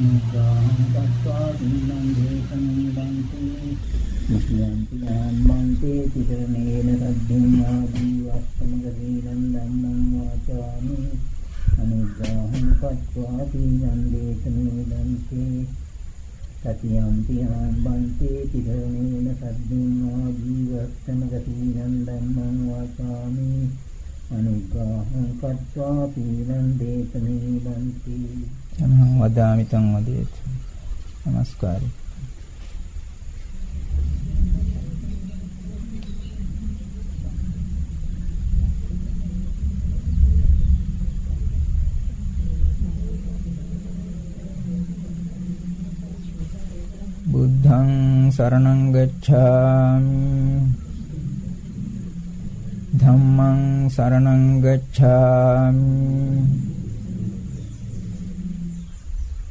අනුග්‍රහං දත්වා දීනං දේශනීලං සතියන්ති ආමන්තේ තිරණේන සද්ධින් ආදී වස්සමග දීනං ධම්මං වාචාමි අනුග්‍රහං කତ୍වා දීනං දේශනීලං තමං වදාමි තං වදේත. නමස්කාරයි. බුද්ධං සරණං ගච්ඡාමි. ධම්මං සරණං ගච්ඡාමි.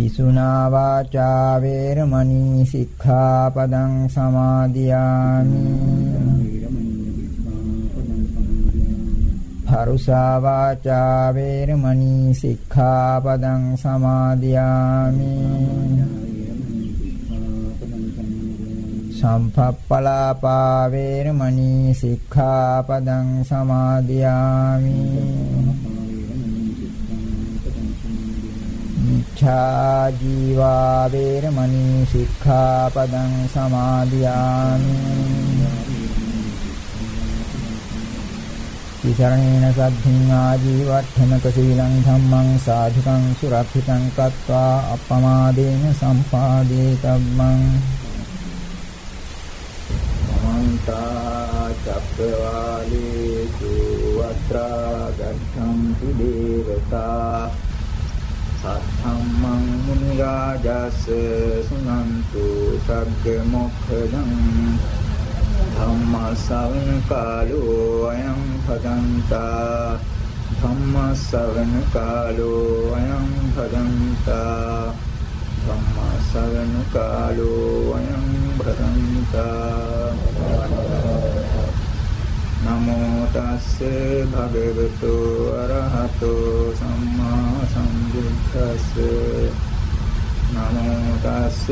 පිසුනා වාචා වේරමණී සික්ඛාපදං සමාදියාමි පරුසා වාචා වේරමණී සික්ඛාපදං සමාදියාමි සම්පප්පලාපා වේරමණී සික්ඛාපදං සමාදියාමි මිච්ඡා ජීවා වේරමණී සික්ඛාපදං සමාදියාමි. විචරණේන සද්ධින් ආජීවට්ඨමක සීලං ධම්මං සාධුකං සුරක්ෂිතං කତ୍වා අප්පමාදේන සම්පාදේ තබ්බං මන්තා චක්කවාලේසු වත්‍රා ගච්ඡන්ති දේවතා සත්තම්මං මුනි රාජස් සුනන්තු සග්ග මොක්ඛදං ධම්ම ශ්‍රවණ කාලෝ අයං භදන්තා ධම්ම ශ්‍රවණ කාලෝ අයං භදන්තා ධම්ම ශ්‍රවණ කාලෝ අයං භදන්තා නමෝ තස්ස භගවතු අරහතෝ සම්මා සම්බුද්දස්ස නමෝ තස්ස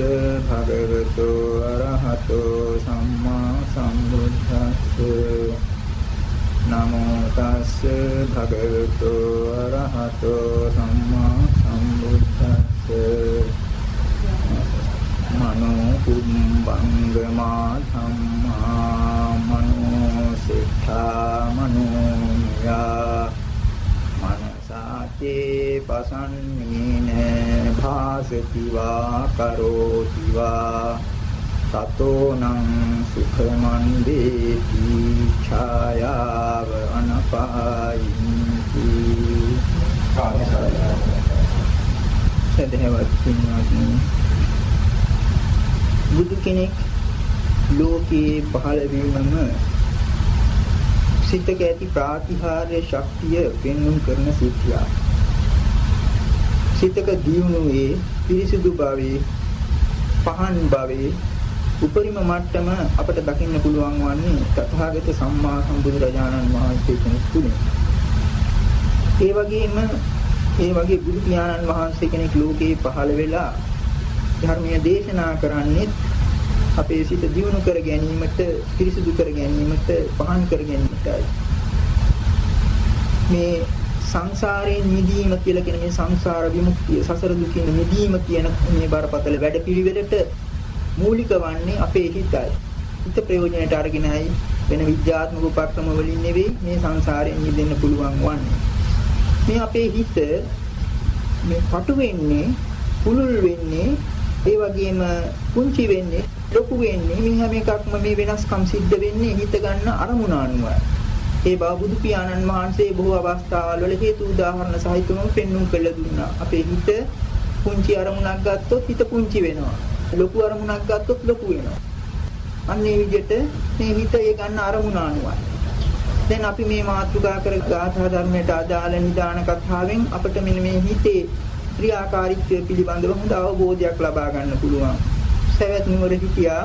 භගවතු අරහතෝ සම්මා සම්බුද්දස්ස. නමෝ තස්ස භගවතු අරහතෝ සම්මා සම්බුද්දස්ස. මනෝ කුම්බංගමා ධම්මා මනෝ සිතා මනෝයා මනසාචේ පසන්නේන භා භාසති වා කරෝති වා තතෝනං සුඛමන්දේති ඡායාව අනපායින්ති සදහවත් පින්වත්නි. බුදු කෙනෙක් ලෝකේ පහළ වීමම සිතක ඇති ප්‍රාතිහාර්ය ශක්තිය පෙන්වුම් කරන සිද්ධියක්. සිතක දියුණුවේ පිරිසිදු භාවයේ පහන් භාවයේ උපරිම මට්ටම අපට දකින්න පුළුවන් වන්නේ තථාගත සම්මා සම්බුදුරජාණන් වහන්සේ කෙනෙක් තුලින්. ඒ වගේම ඒ වගේ බුදු පියාණන් වහන්සේ කෙනෙක් ලෝකේ පහළ වෙලා ධර්මීය දේශනා කරන්නේ අපේ සිත දියුණු කර ගැනීමට, පිරිසිදු කර ගැනීමට, පහන් කර ගැනීමටයි. මේ සංසාරයෙන් මිදීම කියලා කියන මේ සංසාර විමුක්තිය, සසර දුකින් මිදීම කියන මේ බරපතල වැඩපිළිවෙලට මූලික වන්නේ අපේ හිතයි. හිත ප්‍රයෝජනයට අරගෙනයි වෙන විද්‍යාත්මක උපක්‍රම වලින් නෙවෙයි මේ සංසාරයෙන් මිදෙන්න පුළුවන් වන්නේ. මේ අපේ හිත මේ පටු වෙන්නේ, පුලුල් වෙන්නේ, ඒ වගේම කුංචි වෙන්නේ, ලොකු වෙන්නේ මේ හැම එකක්ම මේ වෙනස්කම් සිද්ධ වෙන්නේ හිත ගන්න අරමුණ අනුවයි. ඒ බව බුදු පියාණන් වහන්සේ බොහෝ අවස්ථාවල් වල හේතු උදාහරණ සහිතවම පෙන්වුම් කළ දුන්නා. අපේ හිත පුංචි අරමුණක් ගත්තොත් හිත පුංචි වෙනවා. ලොකු අරමුණක් ගත්තොත් ලොකු වෙනවා. අන්න ඒ විදිහට මේ හිත ඒ ගන්න අරමුණ අනුවයි. දැන් අපි මේ මාතෘකා කර ගාථා ධර්මයට අදාළ නිදාන කතාවෙන් අපිට මෙන්න මේ හිතේ ක්‍රියාකාරීත්වය පිළිබඳව හොඳ අවබෝධයක් ලබා ගන්න පුළුවන්. සවැත් නුවර හිටියා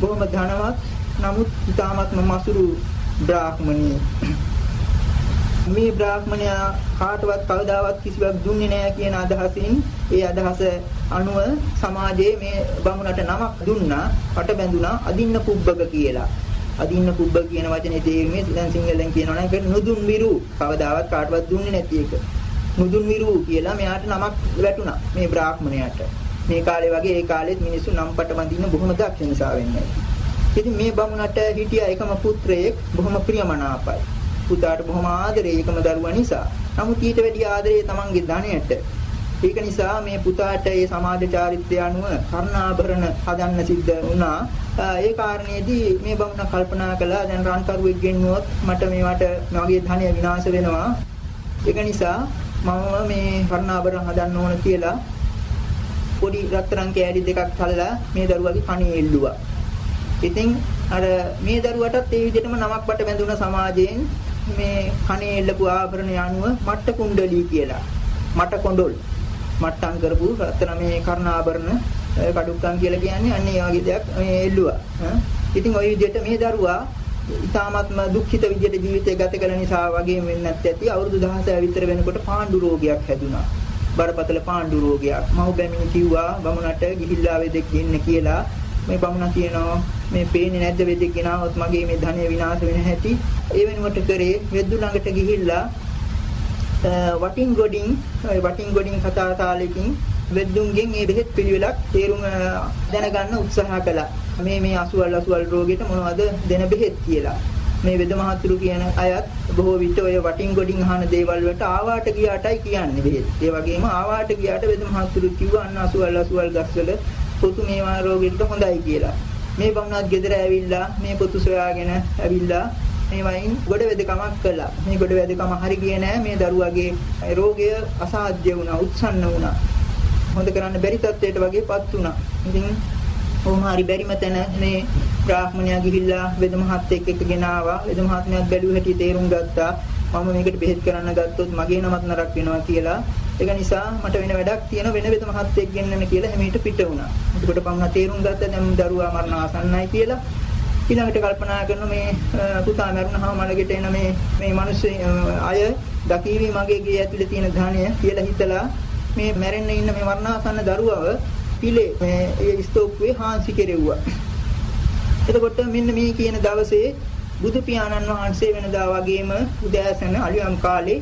බොහොම ධනවත් නමුත් ඊටාත්ම මසුරු බ්‍රාහ්මණී මේ බ්‍රාහ්මණයා කාටවත් කවදාවත් කිසිවක් දුන්නේ නැහැ කියන අදහසින් ඒ අදහස අනුව සමාජයේ මේ බමුණට නමක් දුන්නා කට බැඳුනා අදින්න කුබ්බක කියලා. අදින්න කුබ්බක කියන වචනේ තේරුමේ දැන් සිංහලෙන් කියනවා නම් ඒක නුදුන් විරු කවදාවත් කාටවත් දුන්නේ නැති එක. නුදුන් විරු කියලා මෙයාට නමක් වැටුණා මේ බ්‍රාහ්මණයාට. මේ කාලේ වගේ ඒ කාලෙත් මිනිස්සු නම්පට වඳින්න බොහොම දක්ෂ නිසා වෙන්නේ. ඉතින් මේ බමුණට හිටියා එකම පුත්‍රයෙක් බොහොම ප්‍රියමනාපයි. පුතාට බොහොම ආදරේ එකම දරුවා නිසා. නමුත් ඊට වැඩි ආදරේ තමන්ගේ ධනයට. ඒක නිසා මේ පුතාට ඒ සමාජ චාරිත්‍රය අනුව කර්ණාභරණ හදන්න සිද්ධ වුණා. ඒ කාරණේදී මේ බමුණ කල්පනා කළා දැන් රන්කරුවෙක් ගෙන්නුවොත් මට මේවට මගේ ධනය විනාශ වෙනවා. ඒක නිසා මම මේ කර්ණාභරණ හදන්න ඕන කියලා පොඩි රත්තරන් කෑලි දෙකක් තලලා මේ දරුවාගේ කණේ එල්ලුවා. ඉතින් අර මේ දරුවටත් ඒ විදිහටම නමක් බට බැඳුණ සමාජයෙන් මේ කනේ එල්ලපු ආභරණය අනුව මට්ට කුණ්ඩලී කියලා. මට කොඬොල්. මට්ටම් කරපු රත්න මේ කර්ණාභරණ කඩුක්කම් කියලා කියන්නේ අන්න ඒ වගේ දෙයක් මේ එල්ලුවා. ඉතින් ওই විදිහට මේ දරුවා ඉතාමත්ම දුක්ඛිත විදිහට ජීවිතය ගත කළ නිසා වගේ වෙන්නත් ඇති අවුරුදු 16 විතර වෙනකොට පාණ්ඩු රෝගයක් හැදුනා. බරපතල පාණ්ඩු රෝගයක්. මහු බැමිණි කිව්වා බමුණට ගිහිල්ලා වෙදෙක් ඉන්න කියලා මේ බමුණා කියනවා මේ පේන්නේ නැද්ද වෙදෙක් ගෙනාවොත් මගේ මේ ධනය විනාශ වෙන හැටි. ඒ වෙනුවට කරේ වෙද්දු ළඟට ගිහිල්ලා වටින් ගොඩින් වටින් ගොඩින් කතා තාලෙකින් වෙද්දුන්ගෙන් මේ බෙහෙත් පිළිවෙලක් තේරුම් දැනගන්න උත්සාහ කළා. මේ මේ අසුවල් අසුවල් රෝගෙට මොනවද දෙන බෙහෙත් කියලා. මේ වෙද මහතුරු කියන අයත් බොහෝ විට ඔය වටින් ගොඩින් අහන දේවල් වලට ආවාට ගියාටයි කියන්නේ බෙහෙත්. ඒ වගේම ආවාට ගියාට වෙද මහතුරු කිව්වා අන්න අසුවල් අසුවල් ගස්වල පොතු මේවා රෝගෙට හොඳයි කියලා. මේ බමුණත් ගෙදර ඇවිල්ලා මේ පොතු සොයාගෙන ඇවිල්ලා මේ වයින් ගොඩ වෙදකමක් කළා. මේ ගොඩ වෙදකම හරි ගියේ නෑ. මේ දරුවගේ රෝගය අසාධ්‍ය වුණා, උත්සන්න වුණා. හොඳ කරන්න බැරි තත්ත්වයට වගේපත් වුණා. ඉතින් කොහොම හරි බැරිම තැන මේ බ්‍රාහ්මණයා ගිහිල්ලා වෙද මහත්තයෙක් එක්ක ගෙනාවා. වෙද මහත්මයාත් බැලුව හැටි තේරුම් ගත්තා. මම මේකට බෙහෙත් කරන්න ගත්තොත් මගේ නමත් නරක වෙනවා කියලා. ඒක නිසා මට වෙන වැඩක් තියෙන වෙන වෙද මහත්තයෙක් ගෙන්නන්න කියලා හැමීට පිට වුණා. එතකොට පම්නා තේරුම් ගත්තා දැන් දරුවා මරණ ආසන්නයි කියලා. ඊළඟට කල්පනා කරන මේ පුතා මරුණාම මලගෙට එන මේ මේ මිනිස්සු අය දකීවි මගේ ගේ ඇතුලේ තියෙන ධානය කියලා හිතලා මේ මැරෙන්න ඉන්න මේ මරණාසන්න දරුවව පිළේ මේ ඒ ස්තෝප්පුවේ හාන්සි කෙරෙව්වා. එතකොට මෙන්න මේ කියන දවසේ බුදු පියාණන් වහන්සේ වෙනදා වගේම උදෑසන අලියම් කාලේ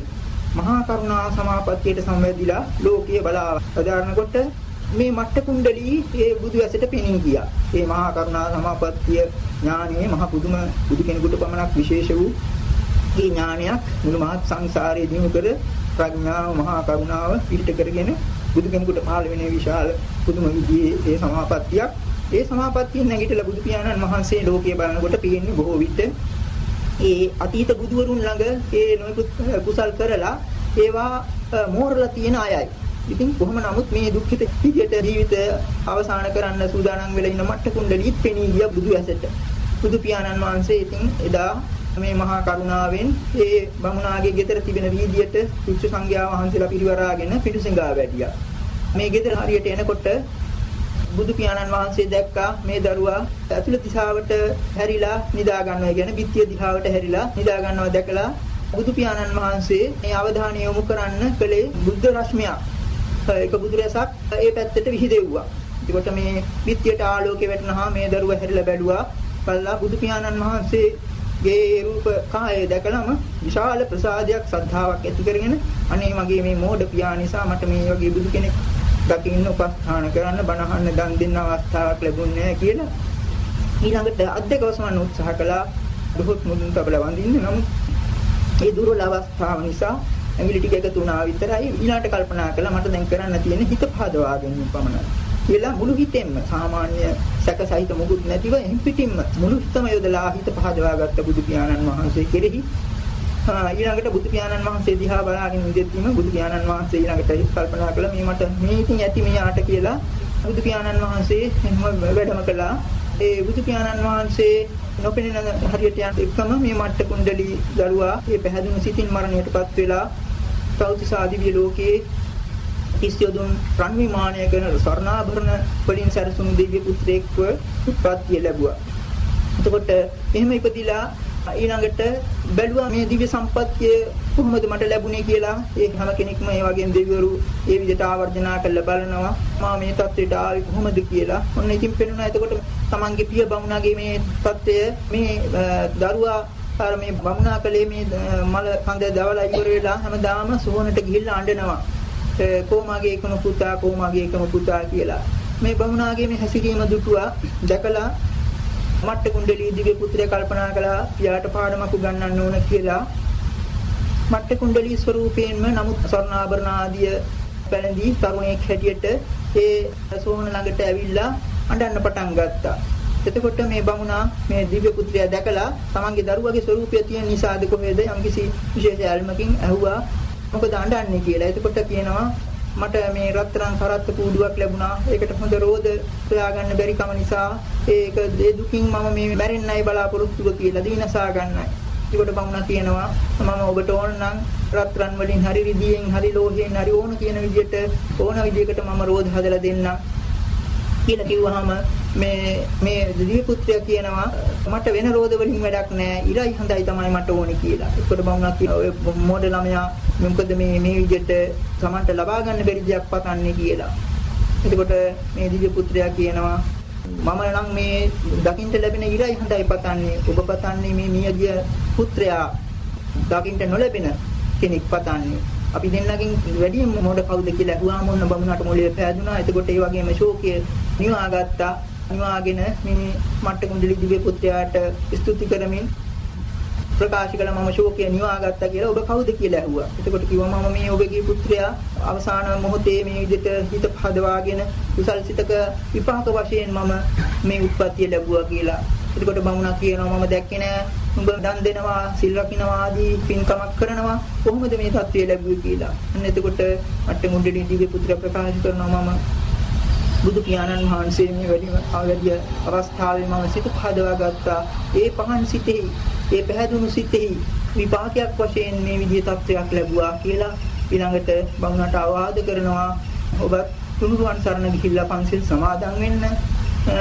මහා කරුණා සමාපත්තියට සම්වැදිලා ලෝකීය බලාව ප්‍රදානකොට මේ මට්ට කුණ්ඩලී ඒ බුදු ඇසට පෙනී ගියා. මේ මහා කරුණා සමාපත්තිය ඥානයේ මහ පුදුම බුදු කෙනෙකුට පමණක් විශේෂ වූ මේ ඥානයක් මුළු මහත් සංසාරයේ දිනු කර ප්‍රඥාව මහා කරුණාව පිළිට කරගෙන බුදු කෙනෙකුට පහළ වෙන විශාල පුදුම විදිහේ ඒ සමාපත්තියක්. ඒ සමාපත්තිය නැගිටලා බුදු පියාණන් වහන්සේ ලෝකයේ බලනකොට පේන්නේ බොහෝ විට ඒ අතීත බුදුවරුන් ළඟ ඒ නොයෙකුත් කුසල් කරලා ඒවා මෝරලා තියෙන අයයි. ඉතින් කොහොම නමුත් මේ දුක්ඛිත විදියට ජීවිත අවසන් කරන්න සූදානම් වෙලා ඉන්න මට්ට කුණ්ඩලිත් පෙනී ගිය බුදු ඇසට. බුදු පියාණන් වහන්සේ ඉතින් එදා මේ මහා කරුණාවෙන් ඒ බමුණාගේ ගෙදර තිබෙන වීදියට පිච්ච සංඝයා වහන්සේලා පිරිවරාගෙන පිටුසිඟා වැඩියා. මේ ගෙදර හරියට එනකොට බුදු පියාණන් වහන්සේ දැක්කා මේ දරුවා ඇතුළ දිශාවට හැරිලා නිදා ගන්නවා කියන්නේ බිත්තිය දිහාවට හැරිලා නිදා ගන්නවා දැකලා බුදු පියාණන් වහන්සේ මේ අවධානය යොමු කරන්න කලේ බුද්ධ රශ්මියක්. ඒක බුදු රසක් ඒ පැත්තට විහිදෙව්වා. ඒකට මේ බිත්තියට ආලෝකය වැටෙනවා මේ දරුවා හැරිලා බැලුවා. බලලා බුදු පියාණන් වහන්සේ ගේ රූප කාය දැකලම විශාල ප්‍රසාදයක් සද්ධාාවක් ඇති කරගෙන අනේ මගේ මේ මෝඩ පියා නිසා මට මේ වගේ බුදු කෙනෙක් දකින්න උපස්ථාන කරන්න බණහන්න දන් දෙන්න අවස්ථාවක් ලැබුණේ නැහැ කියලා. ඊළඟට අධ්‍යක්ෂකවසමන් උත්සාහ කළා දුහොත් මුදුන් තබල වඳින්න. නමුත් ඒ දුර්වල අවස්ථාව නිසා ඇඟිලි ටික එකතු වුණා විතරයි ඊළාට කල්පනා කළා මට දැන් කරන්න තියෙන්නේ හිත පහදවා ගැනීම පමණයි කියලා මුළු හිතෙන්ම සාමාන්‍ය සැකසහිත මුකුත් නැතිව එම් පිටින්ම මුළු හිතම යොදලා හිත පහදවා ගත්ත බුදු පියාණන් වහන්සේ කෙරෙහි ඊළඟට බුදු පියාණන් වහන්සේ දිහා බලාගෙන ඉඳෙද්දීම බුදු පියාණන් වහන්සේ ඊළඟට කල්පනා කළා මේ මට මේ ඉතින් ඇති මෙයාට කියලා බුදු පියාණන් වහන්සේ එහෙම වැඩම කළා ඒ බුදු පියාණන් වහන්සේ නොපෙනෙන හරියට යන එකම මේ මට්ට කුණ්ඩලී දරුවා මේ පැහැදුණු සිතින් මරණයටපත් වෙලා ප්‍රෞතිසාදිවිය ලෝකයේ කිසියොදුන් රන් විමානය කරන ස්වර්ණාභරණ වලින් සැරසුණු දිව්‍ය පුත්‍රයෙක්ව උත්පත්ති ලැබුවා. එතකොට එහෙම ඉපදිලා ඊළඟට බැලුවා මේ දිව්‍ය සම්පත්තිය කොහොමද මට ලැබුණේ කියලා ඒ හැම කෙනෙක්ම ඒ වගේම දෙවිවරු ඒ විදිහට ආවර්ජනා කරලා බලනවා මා මේ தත්ත්වයට ආවේ කොහොමද කියලා. ඔන්න ඉතින් පෙනුණා එතකොට තමන්ගේ පිය බමුණාගේ මේ தත්ත්වය මේ දරුවා අර මේ බමුණා කලේ මේ මල කඳ දවලා ඉවර වෙලා හැමදාම සෝනට ගිහිල්ලා අඬනවා. කොමාගේ එකම පුතා කොමාගේ එකම පුතා කියලා. මේ බමුණාගේ මේ හැසිරීම දුටුවා දැකලා මට්ට කුණ්ඩලී දිව්‍ය පුත්‍රය කල්පනා කළා පියාට පාඩමක් උගන්වන්න ඕන කියලා. මට්ට කුණ්ඩලී ස්වරූපයෙන්ම නමුත් ස්වර්ණාභරණ ආදිය පැලඳි තරුණයෙක් හැටියට ඒ සෝහන ළඟට ඇවිල්ලා අඬන්න පටන් ගත්තා. එතකොට මේ බමුණා මේ දිව්‍ය පුත්‍රයා දැකලා තමන්ගේ දරුවගේ ස්වරූපය තියෙන නිසාද කොහෙද යම්කිසි විශේෂ ඇල්මකින් ඇහුවා මොකද අඬන්නේ කියලා. එතකොට කියනවා මට මේ රත්තරන් කරත්ත කූඩුවක් ලැබුණා. ඒකට හොඳ රෝද සොයාගන්න බැරි කම නිසා ඒක ඒ දුකින් මම මේ මැරෙන්නයි බලාපොරොත්තුව කියලා දීනසා ගන්නයි. ඒකට බමුණා කියනවා මම ඔබට ඕන නම් රත්තරන් වලින් හරි රිදීයෙන් හරි ලෝහයෙන් හරි ඕන කියන විදිහට ඕන විදිහකට මම රෝද හදලා දෙන්නම්. කියලා කිව්වහම මේ මේ දිව්‍ය පුත්‍රයා කියනවා මට වෙන රෝද වලින් වැඩක් නැහැ ඉරයි හඳයි තමයි මට ඕනේ කියලා. ඒකට බමුණා කියනවා ඔය මොඩ ළමයා මොකද මේ මේ විදිහට Tamanට ලබා ගන්න බැරි දෙයක් පතන්නේ කියලා. එතකොට මේ දිව්‍ය පුත්‍රයා කියනවා මම නම් මේ දකින්න ලැබෙන ඉරයි හඳයි පතන්නේ ඔබ පතන්නේ මේ මියගිය පුත්‍රයා දකින්න නොලැබෙන කෙනෙක් පතන්නේ අපි දෙන්නගෙන් වැඩිම මොඩ කවුද කියලා අහුවාම ඔන්න බමුණට මොළේ පෑදුනා. එතකොට ඒ වගේම ශෝකය නිවා ගත්තා. නිවාගෙන මේ මට්ට කුණ්ඩලි දිව්‍ය පුත්‍රයාට ස්තුති කරමින් ප්‍රකාශ කළ මම ශෝකය නිවා ගත්තා කියලා ඔබ කවුද කියලා ඇහුවා. එතකොට කිව්වා මම මේ ඔබගේ පුත්‍රයා අවසාන මොහොතේ මේ විදිහට හිත පහදවාගෙන කුසල් සිතක විපාක වශයෙන් මම මේ උත්පත්තිය ලැබුවා කියලා. එතකොට බමුණා කියනවා මම දැක්කේ නෑ උඹ දන් දෙනවා සිල් රකින්නවා ආදී පින්කමක් කරනවා කොහොමද මේ தත්ත්වය ලැබුවේ කියලා. අන්න එතකොට අට්ටි මුණ්ඩේ දිව්‍ය පුත්‍ර ප්‍රකාශ කරනවා මම බුදු පියාණන් වහන්සේ මේ වැඩි ආගදිය අවස්ථාවේ මම සිත පහදවා ගත්තා. ඒ පහන් සිතෙහි, ඒ පැහැදුණු සිතෙහි විපාකයක් වශයෙන් මේ විදිහේ තත්ත්වයක් ලැබුවා කියලා ඊළඟට බමුණට අවවාද කරනවා. ඔබ තුනුරුවන් සරණ ගිහිල්ලා පන්සිල් සමාදන් වෙන්න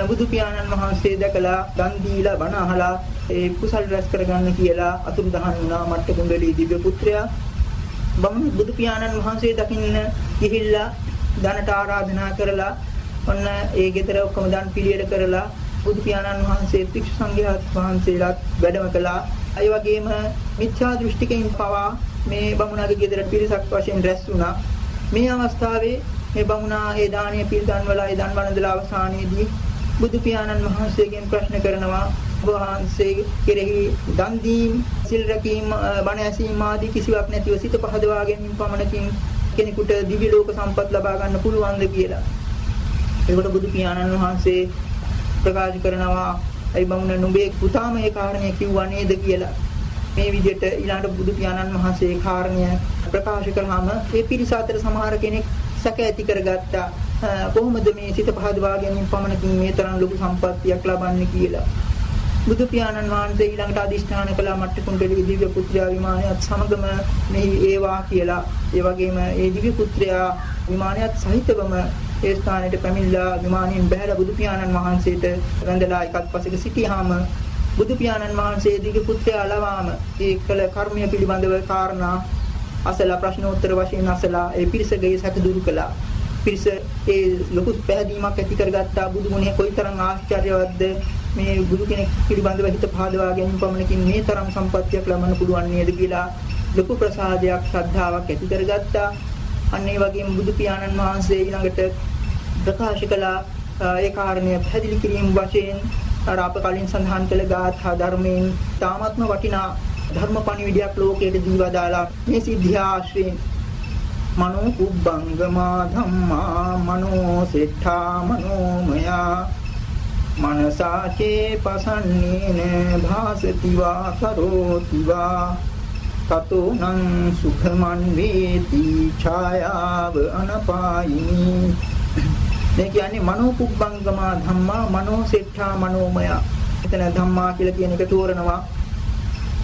බුදු පියාණන් වහන්සේ දැකලා දන් දීලා බණ අහලා ඒ කුසල් රැස් කරගන්න කියලා අතුරුදහන් වුණා මට්ට කුණ්ඩලී දිව්‍ය පුත්‍රයා. බමුණු බුදු පියාණන් වහන්සේ දකින්න ගිහිල්ලා ධනට ආරාධනා කරලා ඔන්න ඒ ගෙදර ඔක්කොම දන් පිළියෙල කරලා බුදු පියාණන් වහන්සේ භික්ෂු සංඝයා වහන්සේලාත් වැඩම කළා. ඒ වගේම මිත්‍යා දෘෂ්ටිකයින් පවා මේ බමුණාගේ ගෙදරට පිරිසක් වශයෙන් රැස් වුණා. මේ අවස්ථාවේ මේ බමුණා ඒ දානීය පිළිදන් වල ඒ දන් වන්දලා අවසානයේදී බුදු පියාණන් වහන්සේගෙන් ප්‍රශ්න කරනවා වහන්සේ කෙරෙහි දන් දීම් සිල් රැකීම බණ ඇසීම ආදී කිසිවක් නැතිව සිත පහදවා ගැනීම පමණකින් කෙනෙකුට දිව්‍ය ලෝක සම්පත් ලබා ගන්න පුළුවන්ද කියලා. ඒකට බුදු පියාණන් වහන්සේ ප්‍රකාශ කරනවා අයි බමුණ නුඹේ පුතාම ඒ කාරණේ කිව්වා නේද කියලා. මේ විදිහට ඊළඟට බුදු පියාණන් වහන්සේ කාරණය ප්‍රකාශ කළාම ඒ පිරිස අතර සමහර කෙනෙක් සැක ඇති කරගත්තා. කොහොමද මේ සිත පහදවා ගැනීම පමණකින් මේ තරම් ලොකු සම්පත්තියක් ලබන්නේ කියලා. බුදු පියාණන් වහන්සේ ඊළඟට අදිෂ්ඨාන කළා මට්ටකුණ්ඩලී දිව්‍ය පුත්‍රයා විමානයත් සමගම මෙහි ඒවා කියලා. ඒ වගේම ඒ දිව්‍ය පුත්‍රයා විමානයත් සහිතවම ඒ ස්ථානයට පැමිණලා විමානයෙන් බැහැලා බුදු පියාණන් වහන්සේට වැඳලා එකත් පසෙක සිටියාම බුදු පියාණන් වහන්සේ දිව්‍ය පුත්‍රයා ලවාම ඒ කළ කර්මය පිළිබඳව කාරණා අසලා ප්‍රශ්නෝත්තර වශයෙන් අසලා ඒ පිරිසගේ සැක දුරු කළා. පිරිස ඒ ලොකු පැහැදීමක් ඇති කරගත්තා බුදු ගුණය කොයිතරම් ආශ්චර්යවත්ද මේ බුදු කෙනෙක් පිළිබඳව හිත පහදවා ගැනීම පමණකින් මේ තරම් සම්පත්තියක් ලබන්න පුළුවන් නේද කියලා ලොකු ප්‍රසාදයක් ශ්‍රද්ධාවක් ඇති කරගත්තා. අන්න ඒ වගේම බුදු පියාණන් වහන්සේ ඊළඟට ප්‍රකාශ කළා ඒ කාරණය පැහැදිලි කිරීම වශයෙන් අර අප කලින් සඳහන් කළ ගාථා ධර්මයෙන් තාමත්ම වටිනා ධර්ම පණිවිඩයක් ලෝකයට දීවා දාලා මේ සිද්ධිය ආශ්‍රයෙන් මනෝ කුබ්බංගමා ධම්මා මනෝ සෙට්ඨා මනෝමයා මනසාචේ පසන්නේන භාසති වා කරෝති වා තතෝ නං සුඛමන් වේති ඡායාව අනපායිනි. මේ කියන්නේ මනෝ කුබ්බංගමා ධම්මා මනෝ සෙට්ඨා මනෝමය. එතන ධම්මා කියලා කියන එක තෝරනවා.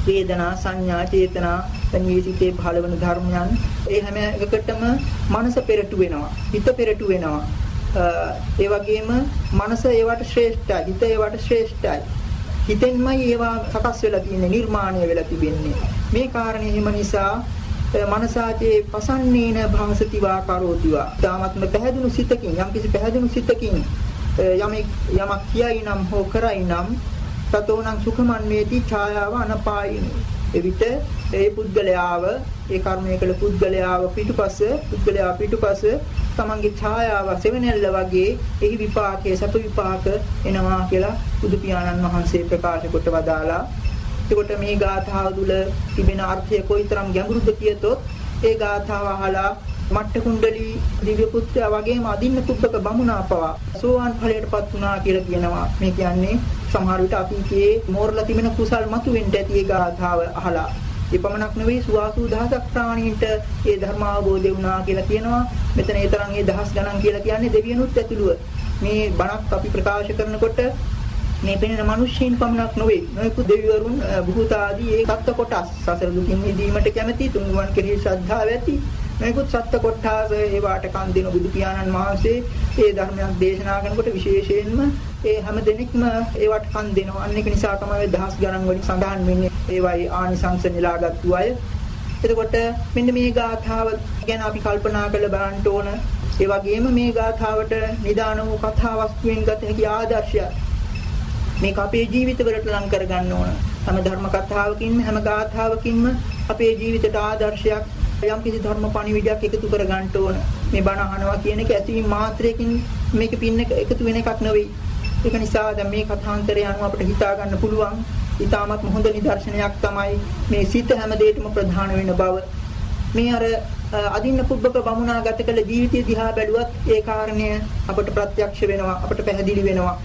වේදනා සංඥා චේතනා සංවේසිතේ පහළ වෙන ධර්මයන්. ඒ හැම එකකටම මනස පෙරටු වෙනවා හිත පෙරටු වෙනවා. ඒ වගේම මනස ඒවට ශ්‍රේෂ්ඨයි හිත ඒවට ශ්‍රේෂ්ඨයි. හිතෙන්මයි ඒවා සකස් වෙලා තියෙන්නේ නිර්මාණය වෙලා තිබෙන්නේ. මේ කාරණේ හිම නිසා මනසාචේ පසන්නේන භාසති වා කරෝති වා තාමත්ම පැහැදුණු සිතකින් යම්කිසි පැහැදුණු සිතකින් යමෙක් යමක් කියයි නම් හෝ කරයි නම් තතෝනම් සුඛමන්වේති ඡායාව අනපායිනි. එවිට ඒ පුද්ගලයාව ඒ කර්මය කළ පුද්ගලයාව පිටුපස පුද්ගලයා පිටුපස තමන්ගේ ඡායාව සෙවණැල්ල වගේ එහි විපාකයේ සතු විපාක එනවා කියලා බුදු පියාණන් වහන්සේ ප්‍රකාශ කොට වදාලා එතකොට මේ ගාථාව තුළ තිබෙන අර්ථය කොයිතරම් ගැඹුරුද කියතොත් ඒ ගාථාව අහලා මට්ට කුණ්ඩලී දිව්‍ය පුත්‍රයා වගේම අදින්න කුබ්බක බමුණා පවා සෝවාන් ඵලයටපත් වුණා කියලා කියනවා. මේ කියන්නේ සමහර විට අතීතයේ මෝරලා තිබෙන කුසල් මතුවෙන්න ඇති ඒ ගාථාව අහලා. එපමණක් නෙවෙයි සුවාසු දහසක් ප්‍රාණීන්ට ඒ ධර්ම අවබෝධය වුණා කියලා කියනවා. මෙතන ඒ තරම් ඒ දහස් ගණන් කියලා කියන්නේ දෙවියනුත් ඇතුළුව. මේ බණක් අපි ප්‍රකාශ කරනකොට මේ පෙනෙන මිනිස්සුන් පමණක් නොවේ නොයෙකු දෙවිවරුන් බුහත ආදී ඒ සත්ත්ව කොටස් සසර දුකින් මිදීමට කැමැති තුන්වන් කෙරෙහි ශ්‍රද්ධාව ඇති මේකුත් සත්ත්ව කොටාස ඒවාට කන් දෙන බුදු පියාණන් වහන්සේ ඒ ධර්මයක් දේශනා කරනකොට විශේෂයෙන්ම ඒ හැම දෙනෙක්ම ඒවට කන් දෙනවා. අන්න ඒක නිසා තමයි දහස් ගණන් වලින් සඳහන් වෙන්නේ ඒවයි ආනිසංස නෙලාගත්තු අය. එතකොට මෙන්න මේ ගාථාව ගැන අපි කල්පනා කරලා බලන්න ඕන. ඒ වගේම මේ ගාථාවට නිදාන වූ කතා වස්තුවෙන් ගත හැකි ආදර්ශය මේක අපේ ජීවිතවලට ලං කරගන්න ඕන. හැම ධර්ම කතාවකින්ම හැම ගාථාවකින්ම අපේ ජීවිතයට ආදර්ශයක් යම් කිසි ධර්ම පණිවිඩයක් එකතු කර ගන්න ඕන. මේ බණ අහනවා කියන එක ඇතිවීම මාත්‍රයකින් මේක පින්න එකතු වෙන එකක් නෙවෙයි. ඒක නිසා දැන් මේ කථාන්තරය අනුව අපිට හිතා ගන්න පුළුවන්. ඊටමත් හොඳ නිදර්ශනයක් තමයි මේ සිත හැම දෙයකම ප්‍රධාන වෙන බව. මේ අර අදින්න පුබ්බක බමුණා ගත කළ ජීවිතය දිහා බැලුවත් ඒ කාරණය අපට ප්‍රත්‍යක්ෂ වෙනවා අපට පැහැදිලි වෙනවා.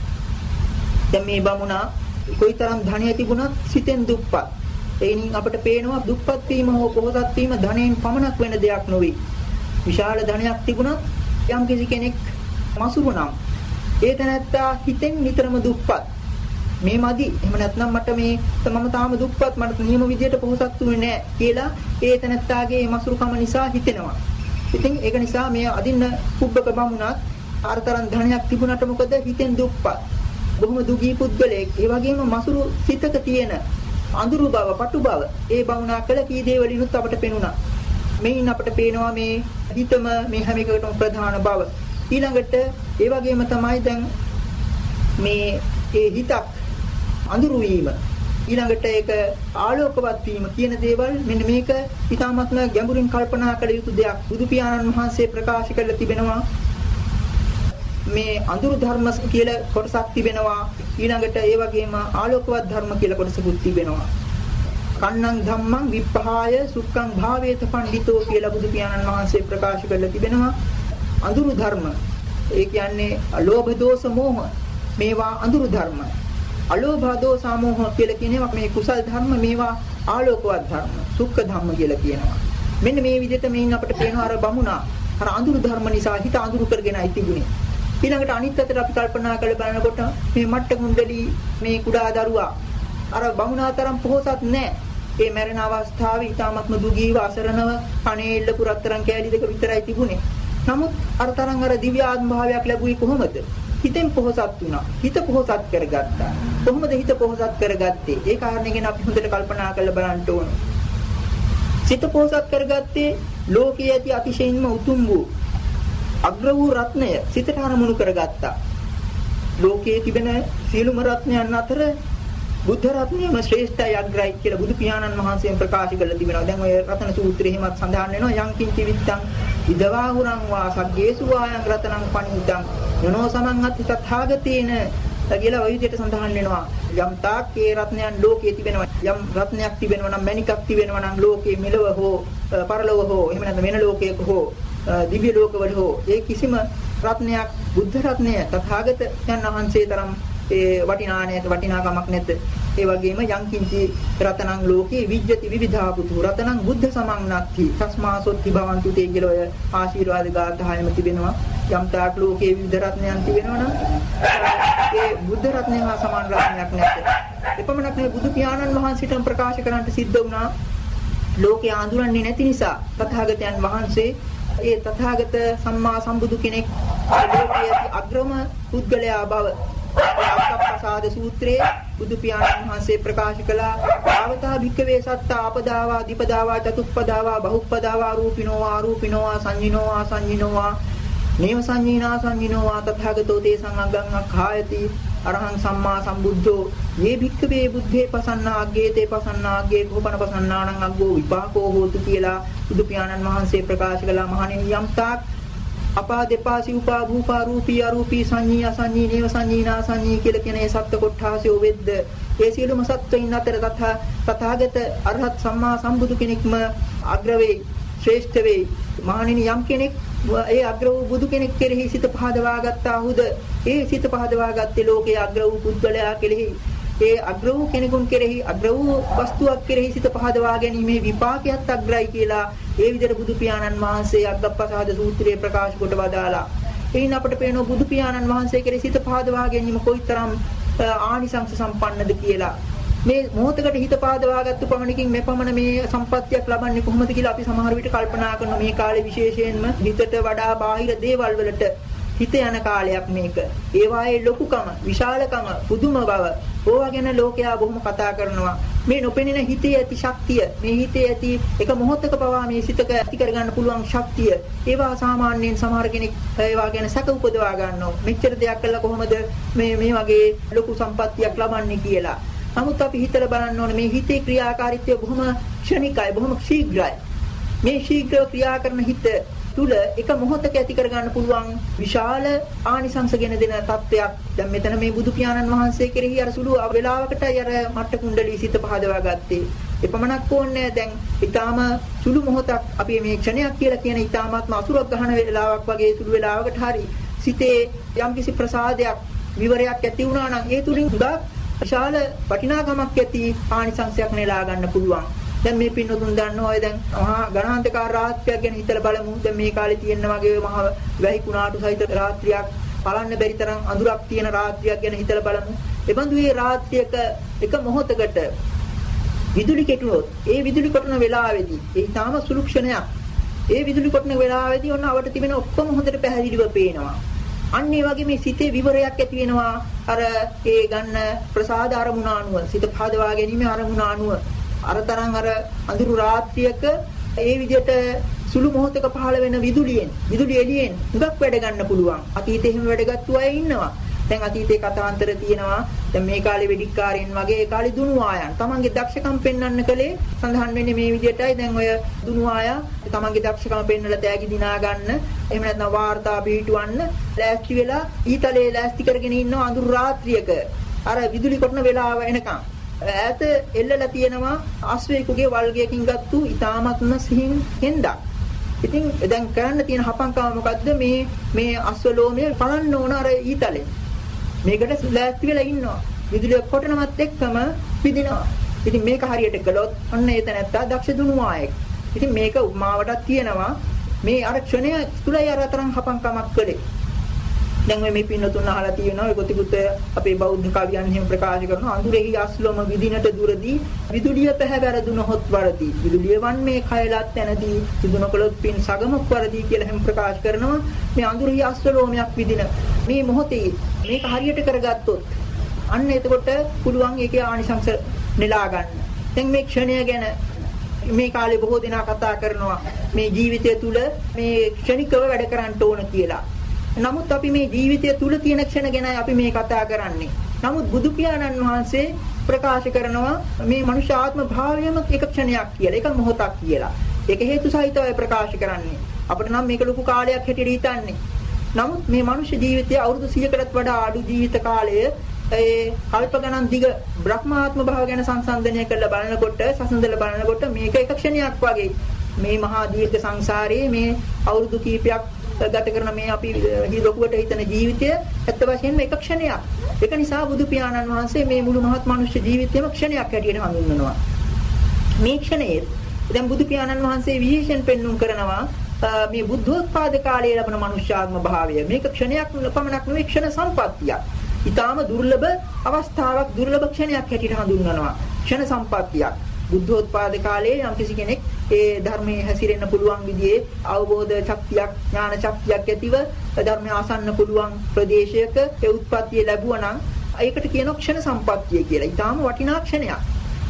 දැන් මේ බමුණා කොයිතරම් ධනය තිබුණත් සිතෙන් දුප්පත්. එයින් අපට පේනවා දුප්පත් වීම හෝ පොහොසත් වීම ධනයෙන් පමණක් වෙන දෙයක් නොවේ. විශාල ධනයක් තිබුණත් යම් කිසි කෙනෙක් මසුරු නම් ඒ තැනැත්තා හිතෙන් නිතරම දුප්පත්. මේ මදි. එහෙම නැත්නම් මට මේ මම තාම දුප්පත් මට නියම විදියට පොහොසත් වුනේ නැහැ කියලා ඒ තැනැත්තාගේ මසුරුකම නිසා හිතෙනවා. ඉතින් ඒක නිසා මේ අදින්න කුබ්බක බමුණත් අරතරන් ධනයක් තිබුණාට මොකද හිතෙන් දුප්පත්. බොහොම දුගී පුද්ගලයෙක්. ඒ වගේම මසුරු සිතක තියෙන අඳුරු බව, පටු බව ඒ බවුනා කළ කී දේවලිනුත් අපට පෙනුණා. මේන් අපට පේනවා මේ හිතම මේ හැම එකකටම ප්‍රධාන බව. ඊළඟට ඒ වගේම තමයි දැන් මේ ඒ හිතක් අඳුරු වීම ඊළඟට ඒක ආලෝකවත් වීම කියන දේවල් මෙන්න මේක ඊටාත්ම ගැඹුරින් කල්පනා කළ යුතු දෙයක්. බුදු පියාණන් වහන්සේ ප්‍රකාශ කරලා තිබෙනවා මේ අඳුරු ධර්ම කියලා කොටසක් තිබෙනවා. ඊළඟට ඒ වගේම ආලෝකවත් ධර්ම කියලා කොටසකුත් තිබෙනවා. කන්නං ධම්මං විප්පහාය සුක්ඛං භාවේත පණ්ඩිතෝ කියලා බුදු පියාණන් වහන්සේ ප්‍රකාශ කරලා තිබෙනවා. අඳුරු ධර්ම. ඒ කියන්නේ ලෝභ දෝෂ මෝහ. මේවා අඳුරු ධර්ම. අලෝභ දෝෂ මෝහ කියලා කියනවා මේ කුසල් ධර්ම මේවා ආලෝකවත් ධර්ම. සුක්ඛ ධම්ම කියලා කියනවා. මෙන්න මේ විදිහට මේන් අපිට පේනවා අර බමුණා. අර අඳුරු ධර්ම නිසා හිත අඳුරු කරගෙනයි තිබුණේ. ඊළඟට අනිත් අතට අපි කල්පනා කරලා බලනකොට මේ මට්ට කුණ්ඩලී මේ කුඩා දරුවා අර බමුණා තරම් පොහොසත් නැහැ. ඒ මැරෙන අවස්ථාවේ ඊ타මත්ම දුගීව අසරණව කණේ එල්ලපු රත්තරන් කෑලි දෙක විතරයි තිබුණේ. නමුත් අර තරම් අර දිව්‍ය ආත්ම භාවයක් ලැබුවේ කොහොමද? හිතෙන් පොහොසත් වුණා. හිත පොහොසත් කරගත්තා. කොහොමද හිත පොහොසත් කරගත්තේ? ඒ කාරණේ ගැන අපි හොඳට කල්පනා කරලා බලන්න ඕන. සිත පොහොසත් කරගත්තේ ලෝකයේ ඇති අතිශයින්ම උතුම් වූ අග්‍ර වූ රත්නය සිතට අරමුණු කරගත්තා. ලෝකයේ තිබෙන සියලුම රත්නයන් අතර බුද්ධ රත්නයම ශ්‍රේෂ්ඨයි අග්‍රයි කියලා බුදු පියාණන් වහන්සේම ප්‍රකාශ කරලා තිබෙනවා. දැන් ඔය රතන සූත්‍රයේ එහෙමත් සඳහන් වෙනවා යං කිංචි විත්තං ඉදවා හුරං වා සග්ගේසු වායං රතනං පණිද්දං යනෝ සමං අත්ථ තථාගතේන කියලා ওই විදිහට සඳහන් වෙනවා. යම් තාක් ඒ රත්නයන් ලෝකයේ තිබෙනවා. යම් රත්නයක් තිබෙනවා නම් මණිකක් තිබෙනවා නම් ලෝකයේ මෙලව හෝ පරලොව හෝ එහෙම නැත්නම් වෙන ලෝකයක හෝ දිව්‍ය ලෝකවල හෝ ඒ කිසිම රත්නයක් බුද්ධ රත්නය තථාගත යන වහන්සේ තරම් ඒ වටිනා නැත වටිනාකමක් නැත ඒ වගේම යංකින්චි රතනං ලෝකේ විජ්ජති විවිධා පුතු රතනං බුද්ධ සමන්නක්ති තස්මාසොත්ති භවන්තු තේ කියලා ඔය ආශිර්වාද ගාථායම තිබෙනවා. යම් තාක් ලෝකේ විවිධ රත්නයන් තිබෙනවා නම් ඒ බුද්ධ රත්නය හා සමාන රත්නයක් නැත එපමණක් නෙවෙයි බුදු පියාණන් වහන්සේටම ප්‍රකාශ කරන්නට සිද්ධ වුණා. ලෝකේ ආඳුරන්නේ නැති නිසා තථාගතයන් වහන්සේ ඒ තථාගත සම්මා සම්බුදු කෙනෙක් ලෝකයේ අග්‍රම පුද්ගලයා බව. අක්කප්පසාද සූත්‍රයේ බුදු පියාණන් වහන්සේ ප්‍රකාශ කළා. ආවතා භික්කවේ සත්තා ආපදාවා දීපදාවා චතුප්පදාවා බහුප්පදාවා රූපිනෝවා ආරූපිනෝවා සංජිනෝවා සංජිනෝවා නේව සංජීනා සංජිනෝවා තථාගතෝ තේ සංඝං අඛායති අරහං සම්මා සම්බුද්ධෝ. මේ භික්කවේ බුද්ධේ පසන්නාග්ගේ තේ පසන්නාග්ගේ කෝපන පසන්නාණං අග්ගෝ විපාකෝ හෝතු කියලා බුදු පියාණන් වහන්සේ ප්‍රකාශ කළා. මහණෙනි යම් තාක් අපා දෙපා සිව්පා භූපා රූපී අරූපී සංඤී අසංඤී නේව සංඤීනා සංඤී කියලා කියන ඒ සත්ත්ව කොට්ඨාසයෝ වෙද්ද? ඒ සියලුම සත්ත්වයින් අතර තථා තථාගත අරහත් සම්මා සම්බුදු කෙනෙක්ම අග්‍ර වෙයි ශ්‍රේෂ්ඨ වෙයි මහණෙනි යම් කෙනෙක් ඒ අග්‍ර වූ බුදු කෙනෙක් කෙරෙහි සිත පහදවා ගත්තාහුද ඒ සිත පහදවා ගත්තේ ලෝකයේ අග්‍ර වූ පුද්ගලයා කෙරෙහි ඒ අග්‍ර වූ කෙනෙකුන් කෙරෙහි අග්‍ර වූ වස්තුවක් කෙරෙහි සිත පහදවා ගැනීමේ විපාකයක් අග්‍රයි කියලා ඒ විදිහට බුදු පියාණන් වහන්සේ අග්ගප්පසාද සූත්‍රයේ ප්‍රකාශ කොට වදාලා. එයින් අපට පේනවා බුදු පියාණන් වහන්සේ කෙරෙහි සිත පහදවා ගැනීම කොයිතරම් ආනිසංස සම්පන්නද කියලා. මේ මොහොතකට හිත පාදවාගත්තු පමණකින් මේ පමණ මේ සම්පත්තියක් ලබන්නේ කොහොමද කියලා අපි සමහර විට කල්පනා කරනවා මේ කාලේ විශේෂයෙන්ම හිතට වඩා බාහිර දේවල් වලට හිත යන කාලයක් මේක. ඒ වායේ ලොකුකම, විශාලකම, පුදුම බව ඕවා ගැන ලෝකයා බොහොම කතා කරනවා. මේ නොපෙනෙන හිතේ ඇති ශක්තිය, මේ හිතේ ඇති එක මොහොතක පවා මේ සිතක ඇති කරගන්න පුළුවන් ශක්තිය. ඒවා සාමාන්‍යයෙන් සමහර කෙනෙක් ඒවා ගැන සැක උපදවා ගන්නවා. මෙච්චර දෙයක් කළා කොහොමද මේ මේ වගේ ලොකු සම්පත්තියක් ලබන්නේ කියලා. නමුත් අපි හිතලා බලන්න ඕනේ මේ හිතේ ක්‍රියාකාරීත්වය බොහොම ක්ෂණිකයි, බොහොම ශීඝ්‍රයි. මේ ශීඝ්‍ර ක්‍රියා කරන හිත තුල එක මොහොතක ඇති කරගන්න පුළුවන් විශාල ආනිසංසගෙන දෙන තත්වයක් දැන් මෙතන මේ බුදු පියාණන් වහන්සේ කෙරෙහි අර සුළු වේලාවකටයි අර මට්ට කුණ්ඩලී සිත පහදවා ගත්තේ එපමණක් ඕනේ දැන් ඊටාම සුළු මොහොතක් අපි මේ ක්ෂණයක් කියලා කියන ඊටාමත්ම අසුරක් ගහන වේලාවක් වගේ සුළු වේලාවකට හරි සිතේ යම්කිසි ප්‍රසාදයක් විවරයක් ඇති වුණා නම් ඒ තුලින් හුඟක් විශාල වටිනාකමක් ඇති ආනිසංසයක් නෙලා ගන්න පුළුවන් දැන් මේ පින්නතුන් දන්නවා ඔය දැන් මහා ගණාන්තකාර රාත්‍රියක් ගැන හිතලා බලමු. දැන් මේ කාලේ තියෙන වගේ මහා වැහි කුණාටු සහිත රාත්‍රියක් බලන්න බැරි තරම් අඳුරක් තියෙන රාත්‍රියක් ගැන හිතලා බලමු. එබඳු මේ රාත්‍රියක එක මොහොතකට විදුලි කෙටුනොත් ඒ විදුලි කොටන වෙලාවේදී ඒ තාම සුළු ක්ෂණයක් ඒ විදුලි කොටන වෙලාවේදී ඔන්න අවට තිබෙන ඔක්කොම හොඳට පැහැදිලිව පේනවා. අන්න ඒ වගේ මේ සිතේ විවරයක් ඇති වෙනවා අර ඒ ගන්න ප්‍රසාද අරමුණ අනුව සිත පහදවා ගැනීම අරමුණ අනුව අර තරම් අර අඳුරු රාත්‍රියක ඒ විදිහට සුළු මොහොතක පහළ වෙන විදුලියෙන් විදුලි එළියෙන් හුඟක් වැඩ ගන්න පුළුවන්. අතීතේ එහෙම වැඩගත්තු අය ඉන්නවා. දැන් අතීතේ කතාන්තර තියෙනවා. දැන් මේ කාලේ වෙඩික්කාරයන් වගේ ඒ කාලේ දුනු ආයන්. තමන්ගේ දක්ෂකම් පෙන්වන්න කලේ සඳහන් වෙන්නේ මේ විදිහටයි. දැන් ඔය දුනු ආයා තමන්ගේ දක්ෂකම පෙන්වලා තෑගි දිනා ගන්න. එහෙම නැත්නම් වාර්තා පිටවන්න ලෑස්ති වෙලා ඊතලේ ලෑස්ති කරගෙන ඉන්නවා අඳුරු රාත්‍රියක. අර විදුලි කොටන වෙලාව එනකම්. ඈත එල්ලලා තියෙනවා අස්වැයෙකුගේ වල්ගයකින් ගත්තු ඊ타මත්ම සිහින් හෙන්දක්. ඉතින් දැන් කරන්න තියෙන හපංකම මොකද්ද මේ මේ අස්වලෝමය පලන්න ඕන අර ඊතලෙන්. මේකට ලෑස්ති වෙලා ඉන්නවා. විදුලිය කොටනවත් එක්කම පිදිනවා. ඉතින් මේක හරියට කළොත් අන්න ඒ තැනත්තා දක්ෂ දුනුවායෙක්. ඉතින් මේක උපමාවටත් කියනවා මේ අර ක්ෂණය තුලයි අර තරම් හපංකමක් කළේ. දැන් මේ පින්නතුන් අහලා තියෙනවා ඒ ගොතිකුත් අපේ බෞද්ධ කවියන් එහෙම ප්‍රකාශ කරනවා අඳුරෙහි අස්ලොම විදිනට දුරදී විදුලිය පැහැවැරදුනහොත් වරදී විදුලිය වන් මේ කයලත් තැනදී සිදුනකලොත් පින් සගමක් වරදී කියලා එහෙම ප්‍රකාශ කරනවා මේ අඳුරෙහි අස්ලෝමයක් විදින මේ මොහොතේ මේක හරියට කරගත්තොත් අන්න එතකොට පුළුවන් ඒකේ ආනිසංස නෙලා ගන්න. දැන් මේ ක්ෂණය ගැන මේ කාලේ බොහෝ දෙනා කතා කරනවා මේ ජීවිතය තුල මේ ක්ෂණිකව වැඩ කරන්න ඕන කියලා. නමුත් අපි මේ ජීවිතය තුල තියෙන ක්ෂණ ගැනයි අපි මේ කතා කරන්නේ. නමුත් බුදු පියාණන් වහන්සේ ප්‍රකාශ කරනවා මේ මනුෂ්‍ය ආත්ම භාවයම එක ක්ෂණයක් කියලා, එක මොහොතක් කියලා. ඒක හේතු සහිතව ප්‍රකාශ කරන්නේ. අපිට නම් මේක ලොකු කාලයක් හැටියට හිතන්නේ. නමුත් මේ මනුෂ්‍ය ජීවිතය අවුරුදු 100කටත් වඩා අඩු ජීවිත කාලය ඒ කල්ප ගණන් දිග බ්‍රහ්මාත්ම භාව ගැන සංසන්දනය කරලා බලනකොට සසඳලා බලනකොට මේක එක ක්ෂණයක් වගේ මේ මහා දීර්ඝ සංසාරයේ මේ අවුරුදු කීපයක් ගත කරන මේ අපි ලොකුවට හිතන ජීවිතය ඇත්ත වශයෙන්ම එක ක්ෂණයක්. ඒක නිසා බුදු පියාණන් වහන්සේ මේ මුළු මහත් මනුෂ්‍ය ජීවිතයම ක්ෂණයක් හැටියට හඳුන්වනවා. මේ ක්ෂණයේ දැන් බුදු පියාණන් වහන්සේ විශේෂයෙන් පෙන්눔 කරනවා මේ බුද්ධෝත්පාද කාලයේ ලැබෙන මනුෂ්‍යාත්ම භාවය මේක ක්ෂණයක් පමණක් නෙවෙයි ක්ෂණ සම්පත්තියක්. ඊටාම දුර්ලභ අවස්ථාවක් දුර්ලභ ක්ෂණයක් හැටියට හඳුන්වනවා. ක්ෂණ සම්පත්තියක්. බුද්ධෝත්පාද කාලයේ යම්කිසි කෙනෙක් ඒ ධර්මයේ හැසිරෙන්න පුළුවන් විදිහේ අවබෝධ ශක්තියක් ඥාන ශක්තියක් ඇතිව ධර්මය ආසන්න පුළුවන් ප්‍රදේශයක ඒ උත්පත්තිය ලැබුවා නම් ඒකට කියනවා ක්ෂණ සම්පත්තිය කියලා. ඊටාම වටිනා ක්ෂණයක්.